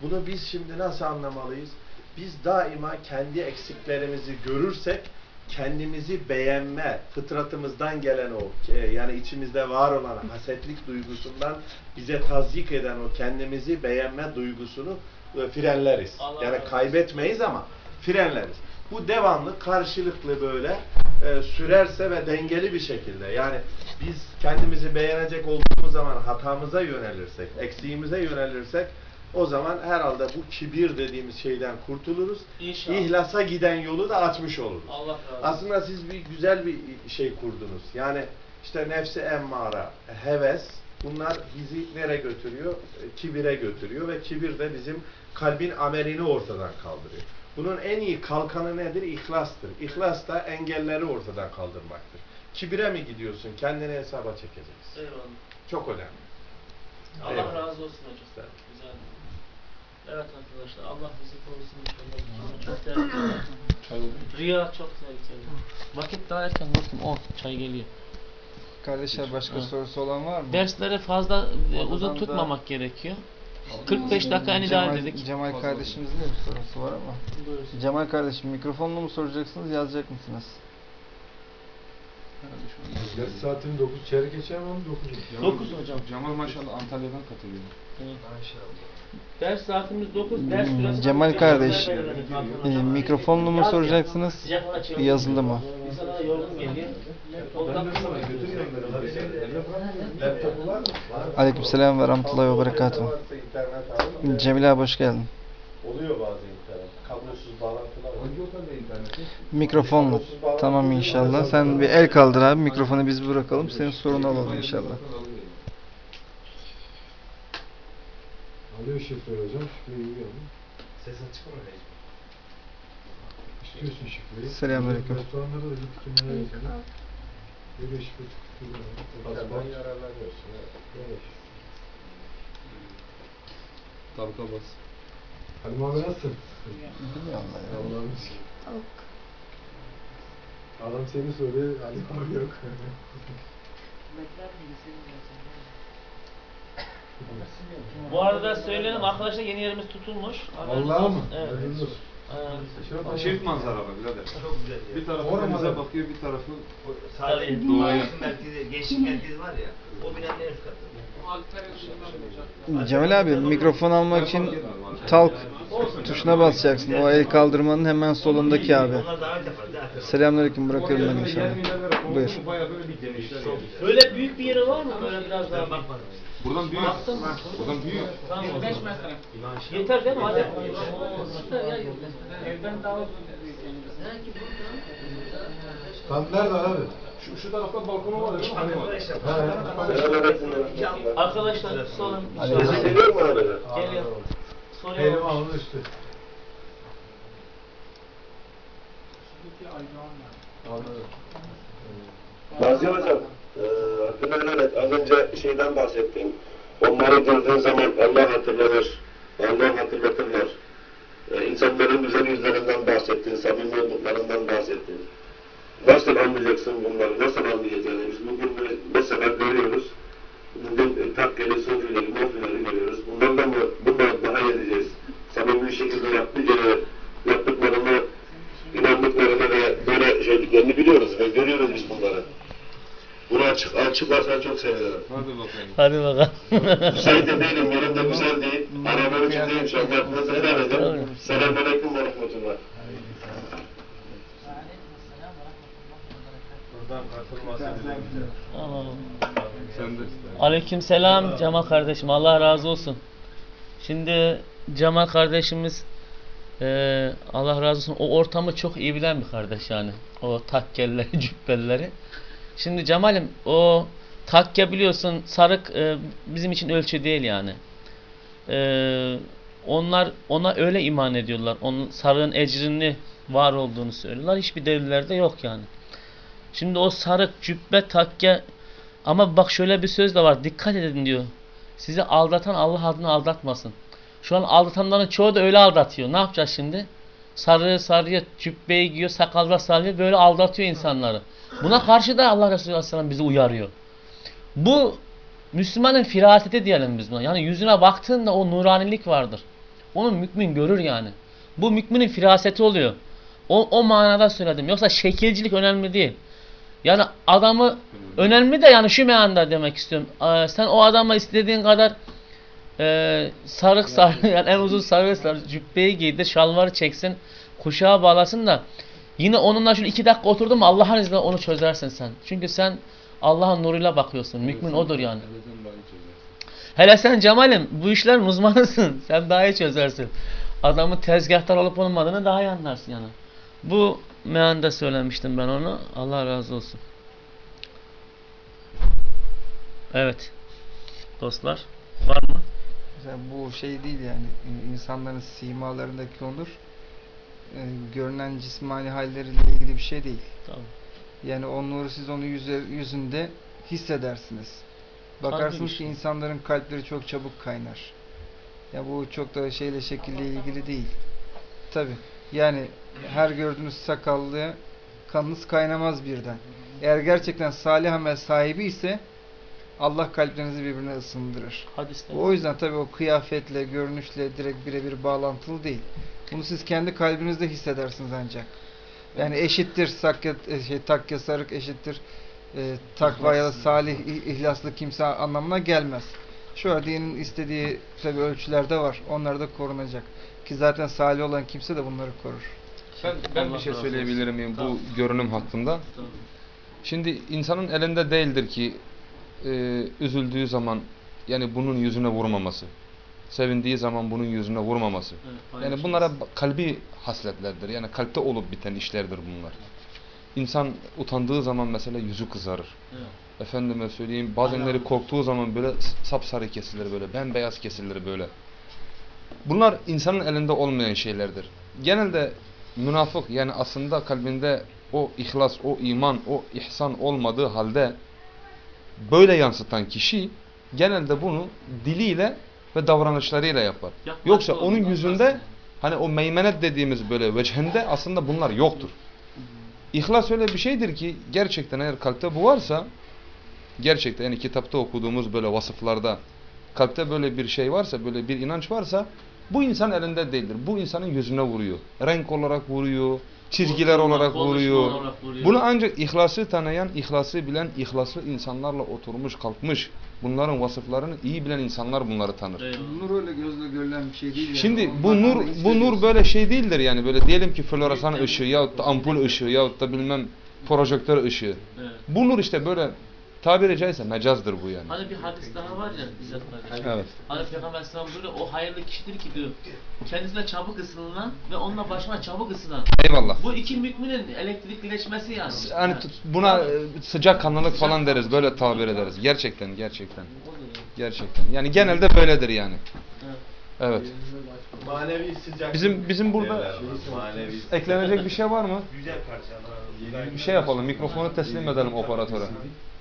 Bunu biz şimdi nasıl anlamalıyız? Biz daima kendi eksiklerimizi görürsek kendimizi beğenme, fıtratımızdan gelen o, e, yani içimizde var olan hasetlik duygusundan bize tazyik eden o kendimizi beğenme duygusunu e, frenleriz. Yani kaybetmeyiz ama frenleriz. Bu devamlı karşılıklı böyle e, sürerse ve dengeli bir şekilde yani biz kendimizi beğenecek olduğumuz zaman hatamıza yönelirsek, eksiğimize yönelirsek o zaman herhalde bu kibir dediğimiz şeyden kurtuluruz. İnşallah. İhlasa giden yolu da açmış oluruz. Allah razı olsun. Aslında siz bir güzel bir şey kurdunuz. Yani işte nefsi emmara, heves bunlar bizi nereye götürüyor? Kibire götürüyor ve kibir de bizim kalbin amelini ortadan kaldırıyor. Bunun en iyi kalkanı nedir? İhlastır. İhlas da engelleri ortadan kaldırmaktır. Kibire mi gidiyorsun? Kendini hesaba çekeceksin. Eyvallah. Çok önemli. Allah Eyvallah. razı olsun hocam. Evet arkadaşlar Allah bizi korusun inşallah. Çok tehlikeli. Riya çok tehlikeli. Vakit daha erken dostum 10 çay geliyor. Kardeşler başka Ha. sorusu olan var mı? Dersleri fazla e, uzun da- tutmamak gerekiyor. 45 dakika en ideal dedik. Cemal kardeşimizin de bir sorusu var ama. Buyursun. Cemal kardeşim mikrofonla mı soracaksınız yazacak mısınız? Ders saatin 9 çeyrek geçer mi? 9. 9 hocam. Cemal maşallah Antalya'dan katılıyor. Ders saatimiz 9. Ders Hmm, süresi Cemal kardeş, e, Yaz ya. soracaksınız? Yazılı mı? İnsana yorgun geliyor. Ondan mı? Aleykümselam ve rahmetullahi ve berekatuhu. Varsa internet alın da- Cemil abi hoş geldin. Oluyor bazı internet. Kablosuz bağlantılar var. Hangi otelde interneti? Mikrofonla. Tamam inşallah. Sen bir el kaldır abi. Mikrofonu biz bırakalım. Senin sorunu alalım inşallah. Alıyor şifreyi hocam. Şifreyi biliyor musun? Ses açık mı? İstiyorsun şifreyi. Selamünaleyküm. Restoranlara da gittik kimlere gidelim. Böyle şifre tutuyor. Tabii yararlanıyorsun. evet. Tabaka bas. Halim abi nasılsın? Bilmiyorum ben ya. Allah'ım Adam seni soruyor, Halim abi yok. Bu arada söyleyelim arkadaşlar yeni yerimiz tutulmuş. Vallahi mı? Evet. Hayırlı olsun. Ee, Çift manzaralı birader. Çok güzel ya. Bir tarafı Orada denize bakıyor, bir tarafı Sadece Doğaya. merkezi, gençlik merkezi var ya. O binanın en üst katı. Cemal abi mikrofon almak için talk tuşuna basacaksın. O el kaldırmanın hemen solundaki abi. Selamünaleyküm bırakıyorum ben inşallah. Buyur. Böyle büyük bir yeri var mı? Böyle biraz daha bak. Buradan büyük. Buradan büyük. Tamam. Yeter değil mi? Hadi. Evden daha Tam nerede abi? Şu, şu tarafta balkonu var değil mi? Hani var. Arkadaşlar sorun. Aleyküm. Geliyor mu arada? Geliyor. Elim Soruyor. alnı üstü. Nazlı Hocam, evet, az önce şeyden bahsettim. Onları gördüğün zaman Allah hatırlanır, Allah hatırlatırlar. Eee insanların güzel yüzlerinden bahsettin, samimi olduklarından bahsettin. Nasıl anlayacaksın bunları, nasıl anlayacaksın? Biz bugün açıklarsan çok sevinirim. Hadi bakayım. Hadi bakalım. Müsait de değilim, yerim de müsait değil. Arabanın içindeyim şu an. Yapmanızı edin. Selamünaleyküm ve rahmetullah. Güzel. De. Aleykümselam Cemal kardeşim. Allah razı olsun. Şimdi Cemal kardeşimiz eee, Allah razı olsun o ortamı çok iyi bilen bir kardeş yani. O takkelleri, cübbelleri. Şimdi Cemal'im o takke biliyorsun sarık eee, bizim için ölçü değil yani. Eee, onlar ona öyle iman ediyorlar. Onun sarığın ecrini var olduğunu söylüyorlar. Hiçbir delillerde yok yani. Şimdi o sarık, cübbe, takke ama bak şöyle bir söz de var. Dikkat edin diyor. Sizi aldatan Allah adına aldatmasın. Şu an aldatanların çoğu da öyle aldatıyor. Ne yapacağız şimdi? Sarı sarıya cübbeyi giyiyor, sakalda sarıyor, böyle aldatıyor insanları. Buna karşı da Allah Resulü Aleyhisselam bizi uyarıyor. Bu Müslümanın firaseti diyelim biz buna. Yani yüzüne baktığında o nuranilik vardır. Onu mümin görür yani. Bu müminin firaseti oluyor. O, o manada söyledim. Yoksa şekilcilik önemli değil. Yani adamı önemli de yani şu meyanda demek istiyorum. Ee, sen o adama istediğin kadar e, sarık sarı yani en uzun sarı sarı cübbeyi giydir, şalvarı çeksin, kuşağı bağlasın da yine onunla şöyle iki dakika oturdun mu Allah'ın izniyle onu çözersin sen. Çünkü sen Allah'ın nuruyla bakıyorsun. Mümin odur yani. Hele sen Cemal'im bu işlerin uzmanısın. Sen daha iyi çözersin. Adamın tezgahtar olup olmadığını daha iyi anlarsın yani. Bu meanda söylemiştim ben onu. Allah razı olsun. Evet. Dostlar var mı? Mesela bu şey değil yani insanların simalarındaki onur e, görünen cismani halleriyle ilgili bir şey değil. Tamam. Yani o nuru siz onu yüze, yüzünde hissedersiniz. Bakarsınız ki insanların kalpleri çok çabuk kaynar. Ya bu çok da şeyle şekille ilgili değil. Tabi. Yani her gördüğünüz sakallıya kanınız kaynamaz birden. Eğer gerçekten salih amel sahibi ise Allah kalplerinizi birbirine ısındırır. Hadiste. O yüzden tabii o kıyafetle, görünüşle direkt birebir bağlantılı değil. Bunu siz kendi kalbinizde hissedersiniz ancak. Yani eşittir sakya, e, şey, takya sarık eşittir e, takva ya da salih, ihlaslı kimse anlamına gelmez. Şu dinin istediği tabii ölçülerde var. Onlar da korunacak. Ki zaten salih olan kimse de bunları korur. Ben, ben Allah bir şey söyleyebilir miyim Tamam. bu görünüm hakkında? Tamam. Şimdi insanın elinde değildir ki e, üzüldüğü zaman yani bunun yüzüne vurmaması. Sevindiği zaman bunun yüzüne vurmaması. Evet, Yani paylaşım. bunlara kalbi hasletlerdir. Yani kalpte olup biten işlerdir bunlar. İnsan utandığı zaman mesela yüzü kızarır. Evet. Efendime söyleyeyim bazenleri korktuğu zaman böyle sapsarı kesilir böyle bembeyaz kesilir böyle. Bunlar insanın elinde olmayan şeylerdir. Genelde münafık yani aslında kalbinde o ihlas, o iman, o ihsan olmadığı halde böyle yansıtan kişi genelde bunu diliyle ve davranışlarıyla yapar. Yapmak Yoksa zor, onun yüzünde zor. hani o meymenet dediğimiz böyle vechinde aslında bunlar yoktur. İhlas öyle bir şeydir ki gerçekten eğer kalpte bu varsa gerçekten yani kitapta okuduğumuz böyle vasıflarda kalpte böyle bir şey varsa böyle bir inanç varsa bu insan elinde değildir. Bu insanın yüzüne vuruyor. Renk olarak vuruyor, çizgiler olarak vuruyor. olarak vuruyor. Bunu ancak ihlası tanıyan, ihlası bilen, ihlaslı insanlarla oturmuş, kalkmış. Bunların vasıflarını iyi bilen insanlar bunları tanır. Nur öyle gözle görülen bir şey değil. yani. Şimdi bu nur bu nur böyle şey değildir yani böyle diyelim ki floresan ışığı yahut da ampul ışığı yahut da bilmem projektör ışığı. Evet. Bu nur işte böyle tabiri caizse mecazdır bu yani. Hani bir hadis daha var ya kardeşim. Evet. Hani Peygamber Aleyhisselam buyuruyor o hayırlı kişidir ki diyor. Kendisine çabuk ısınılan ve onunla başına çabuk ısınan. Eyvallah. Bu iki müminin elektrikleşmesi yani. Yani buna e, sıcak kanlılık falan deriz böyle tabir ederiz. Gerçekten gerçekten. Gerçekten. Yani genelde böyledir yani. Evet. Evet. Manevi sıcak. Bizim bizim burada sıcak. eklenecek bir şey var mı? Güzel parçalar. Bir şey yapalım. Mikrofonu teslim edelim operatöre.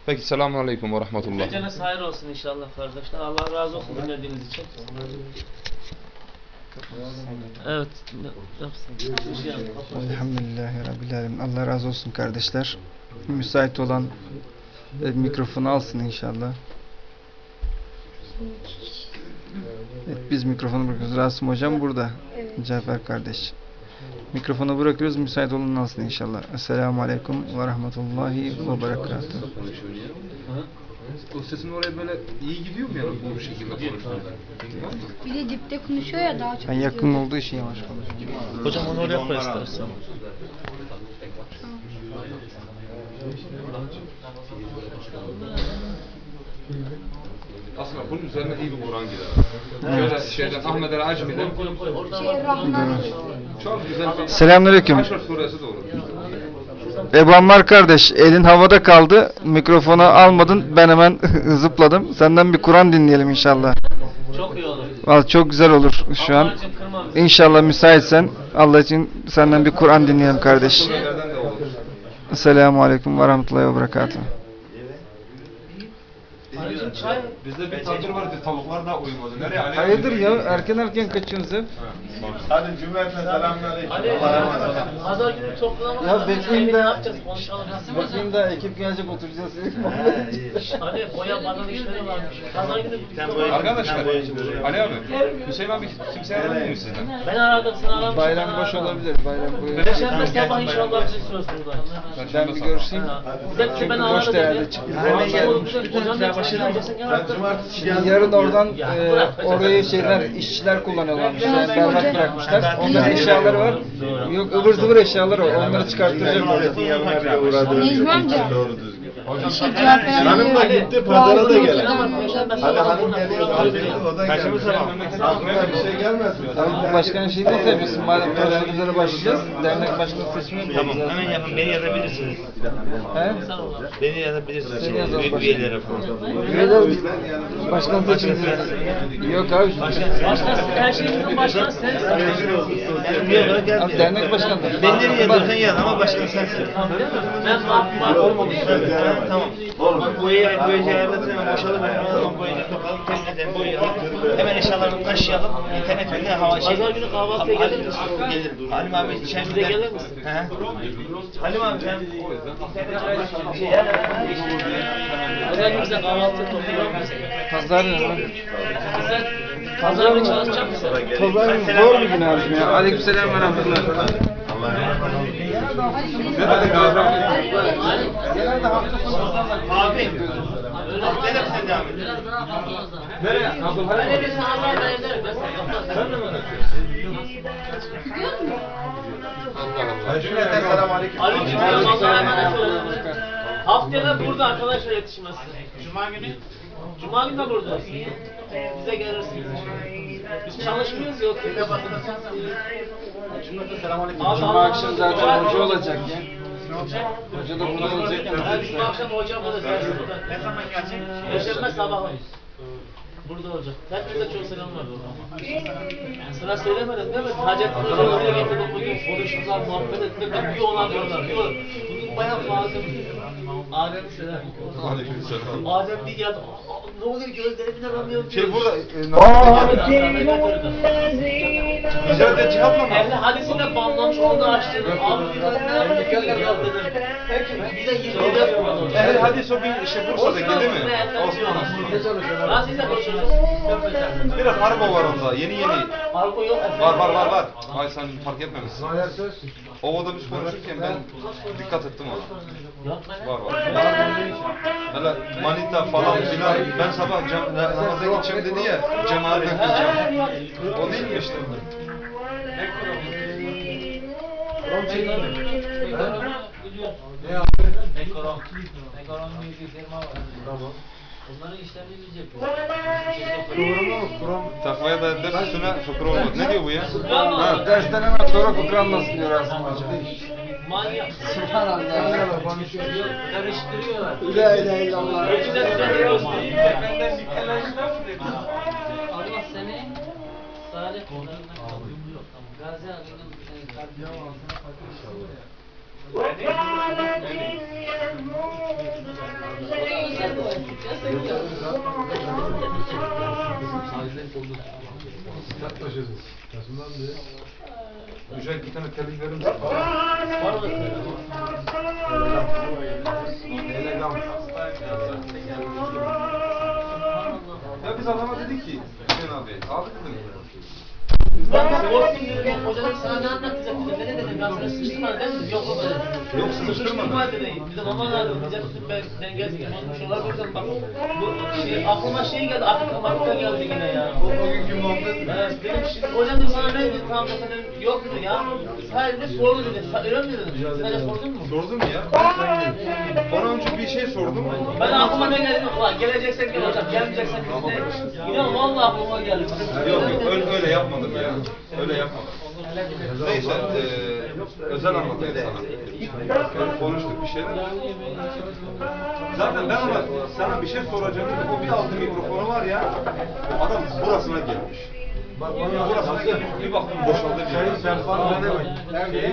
Peki selamun aleyküm ve rahmetullah. Geceniz hayır olsun inşallah kardeşler. Allah razı olsun dinlediğiniz için. Evet. Elhamdülillahi Rabbil Alemin. Allah razı olsun kardeşler. Müsait olan e, mikrofonu alsın inşallah. Evet, biz mikrofonu bırakıyoruz. Rasım hocam burada. Cafer kardeş. Mikrofonu bırakıyoruz. Müsait olan alsın inşallah. Esselamu Aleyküm ve Rahmetullahi ve Berekatuhu. O sesin oraya böyle iyi gidiyor mu yani bu şekilde konuştuğunda? Bir de dipte konuşuyor ya daha çok. Ben yakın olduğu için yavaş konuşuyorum. Hocam onu oraya koy istersen. Aslında bunun üzerine iyi bir Kur'an gider. Şöyle şeyden Ahmet el Acmi'den çok güzel bir Selamünaleyküm. Haşr suresi de olur. Ebu Ammar kardeş elin havada kaldı. Mikrofonu almadın. Ben hemen zıpladım. Senden bir Kur'an dinleyelim inşallah. Çok iyi olur. Vallahi çok güzel olur şu an. İnşallah müsaitsen Allah için senden bir Kur'an dinleyelim kardeş. Esselamu Aleyküm ve Rahmetullahi ve Berekatuhu. Bizde bir tabir var ki tavuklar da uyumadı. Nereye Ali? Hayırdır ya erken erken kaçıyorsunuz hep. Hadi cümleten selamünaleyküm. Olun. pazar günü toplama. Ya bekleyin de- Ne yapacağız konuşalım. Bakayım da ekip gelecek oturacağız. Ali boya bana işleri varmış. Pazar günü Arkadaşlar, Ali abi, Hüseyin abi kimseye aramıyor mu sizden? Ben aradım sen aramışsın. Bayram boş olabilir. Bayram bu. Perşembe sabah inşallah bizi söz burada. Ben bir görüşeyim. Çünkü boş değerli çıktı. Hocam Yarın oradan e, orayı şeyler işçiler kullanıyorlarmış. Yani berbat bırakmışlar. Onların eşyaları var. Yok ıvır zıvır eşyaları var. Onları çıkarttıracak. Necmi amca. Doğru cevap Hanım da gitti, pazara da geldi. Hadi hanım geliyor, o da geldi. Aklına bir şey gelmez mi? Bu başkan şeyi nasıl yapıyorsun? Madem törenlere başlayacağız. Dernek başkanı seçimi yapacağız. Tamam hemen yapın beni yazabilirsiniz. He? Beni yazabilirsiniz. Seni yazalım başkanım. Üyelere falan. Başkan seçimi. Yok abi. Başkan her şeyimizin başkanı sensin. Abi dernek başkanı. Ben nereye yazıyorsan yaz ama başkan sensin. Ben maf maf olmadım. Ha, Tamam. Boyayı boyayı ayarlasın hemen boşalım. Hemen alalım boyayı sokalım. Temizletelim boyayalım. Hemen eşyalarını taşıyalım. İnternet önüne hava şey. Pazar günü kahvaltıya gelir misin? Gelir. Halim abi çay Bize gelir misin? He. Halim abi şey ya. Pazar günü bize kahvaltıya toplayalım mısın? Pazar günü. Sen pazar günü çalışacak mısın? Pazar günü zor bir gün abicim ya. Aleykümselam ve rahmetullah. Abi. Da sen devam et. Ben hepsini Allah'a ederim. Ben sana Sen de mi? Cümleten selamünaleyküm. Aleykümselam Allah'a emanet olun. Haftaya da burada arkadaşlar yetişmesi. Cuma günü? Cuma günü de burada. Bize gelirsiniz. Biz çalışmıyoruz yok. Abi, Cuma Allah akşam zaten hoca olacak ya. Hoca da burada olacak ya. akşam hocam olacak. Ne zaman gelecek? Perşembe sabahı. Burada olacak. Herkese çok selam var burada. Sana söylemedim değil mi? Hacettin Hoca oraya getirdim bugün. Konuştular, muhabbet ettiler. Bir olan diyorlar. Diyor. Bugün bayağı fazla. Adem selam. Aleykümselam. Adem bir geldi. "Aa, Ne oluyor gözlerimden anlamıyorum. Şey burada, Güzel de cihatla mı? Ehli hadisine bağlanmış onu da açtırdım. Abi bir dedim. Bir de 27 yapmadım. Ehl hadis o bir şey Bursa'daki değil mi? Osman. Nasıl size konuşuyorsunuz? Biraz araba var onda, yeni yeni. Argo yok. Var var var var. Ay sen fark etmemişsin. O da biz konuşurken ben dikkat ettim ona. Var var. Hele manita falan filan. Ben sabah cam, namaza gideceğim dedi ya, cemaat bekleyeceğim. O değil mi işte? Ekonom. Ekonom bir firma var. Tamam. Onların işlerini biz yapıyoruz. Programı mı? Program. Takvaya da ders üstüne fıkra olmaz. Ne diyor bu ya? Ha, dersten hemen sonra fıkra anlasın diyor aslında hoca. Manyak. Subhanallah. Karıştırıyorlar. La ilahe illallah. Allah seni salih. Gazi Ali'nin e, kalbine Kitap taşıdınız. Kasım'dan beri. Mücahit bir tane tebrik verir misin? Ya biz adama dedik ki, Hüseyin abi, abi dedim. Ben de korktum dedim. Hoca dedim sana ne anlatacak dedim. Ne dedim ben sana sıkıştırma dedim. Yok o dedim. Yok, sıkıştırma. dedi. Dedim aman abi diyecektim ben dengesiz konuşmuş olabilirdim bak. Bu şey aklıma şey geldi. Aklıma aklıma geldi yine ya. O, o günkü muhabbet. Evet, şimdi hocam dedim sana ne dedi tamam dedim yok dedi ya. Sadece sordu dedi. Öyle mi dedim? Sadece sordun mu? Sordum ya. Ona önce bir şey sordum. Ben aklıma ne geldi? Ulan geleceksen gel hocam, gelmeyeceksen de. İnan vallahi aklıma geldi. Yok yok öyle, öyle yapmadım ya. Öyle yapmadım. Neyse eee özel anlatayım sana. Konuştuk bir şeyler. Zaten ben ona sana bir şey soracağım. O bir altı mikrofonu var ya. Adam burasına gelmiş. Bak bana bir baktım boşaldı bir Sayın. Serkan ne demek? Nerede?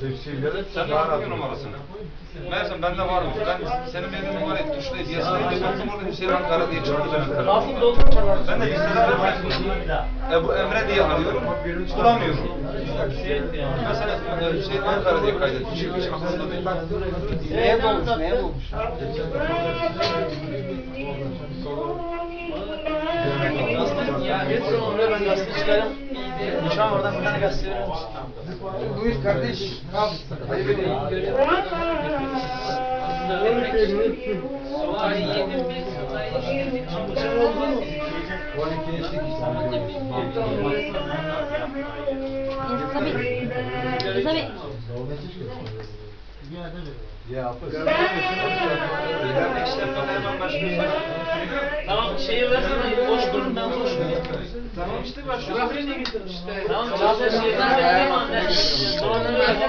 Tefsirleri Sen bakmıyor numarasını. Meğersem bende varmış. Ben senin benim numarayı tuşlayıp yazılayım diye baktım orada Hüseyin Ankara diye çıktı benim telefonum. Ben de listelerden baktım. Ebu Emre diye arıyorum. Bulamıyorum. Mesela e, Hüseyin Ankara diye kaydetmiş. Hiç aklımda değil. Neye dolmuş? Neye dolmuş? Ya getirin oraya ben gazete çıkarım. Nişan oradan bir tane gazete verir misin? Buyur kardeş. Al. Hayır benim. Suvari yedim mi? Suvari yedim mi? 12'ye 8 İzzet abi. İzzet abi. Ya hafız. Tamam şeyi versene. Boş durun ben boş. Tamam işte bak şu rafini getirin işte. Tamam şeyden vereyim anne. Sonra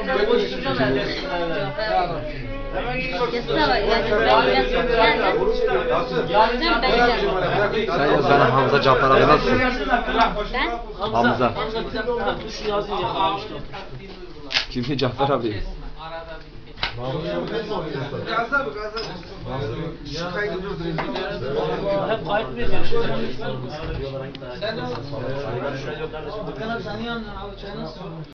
ben boş duracağım yazıyorum. Yani ben ben Sen yaz ben Hamza Cafer abi nasılsın? Ben Hamza. Hamza dur şu yazıyı yazayım işte. Kimi Cafer abi? Arada bir Şu kaydı durdurayım. Hep kayıt mı ediyorsun? Sen nasılsın? Bakan abi sen niye anlıyorsun abi? Sen nasılsın?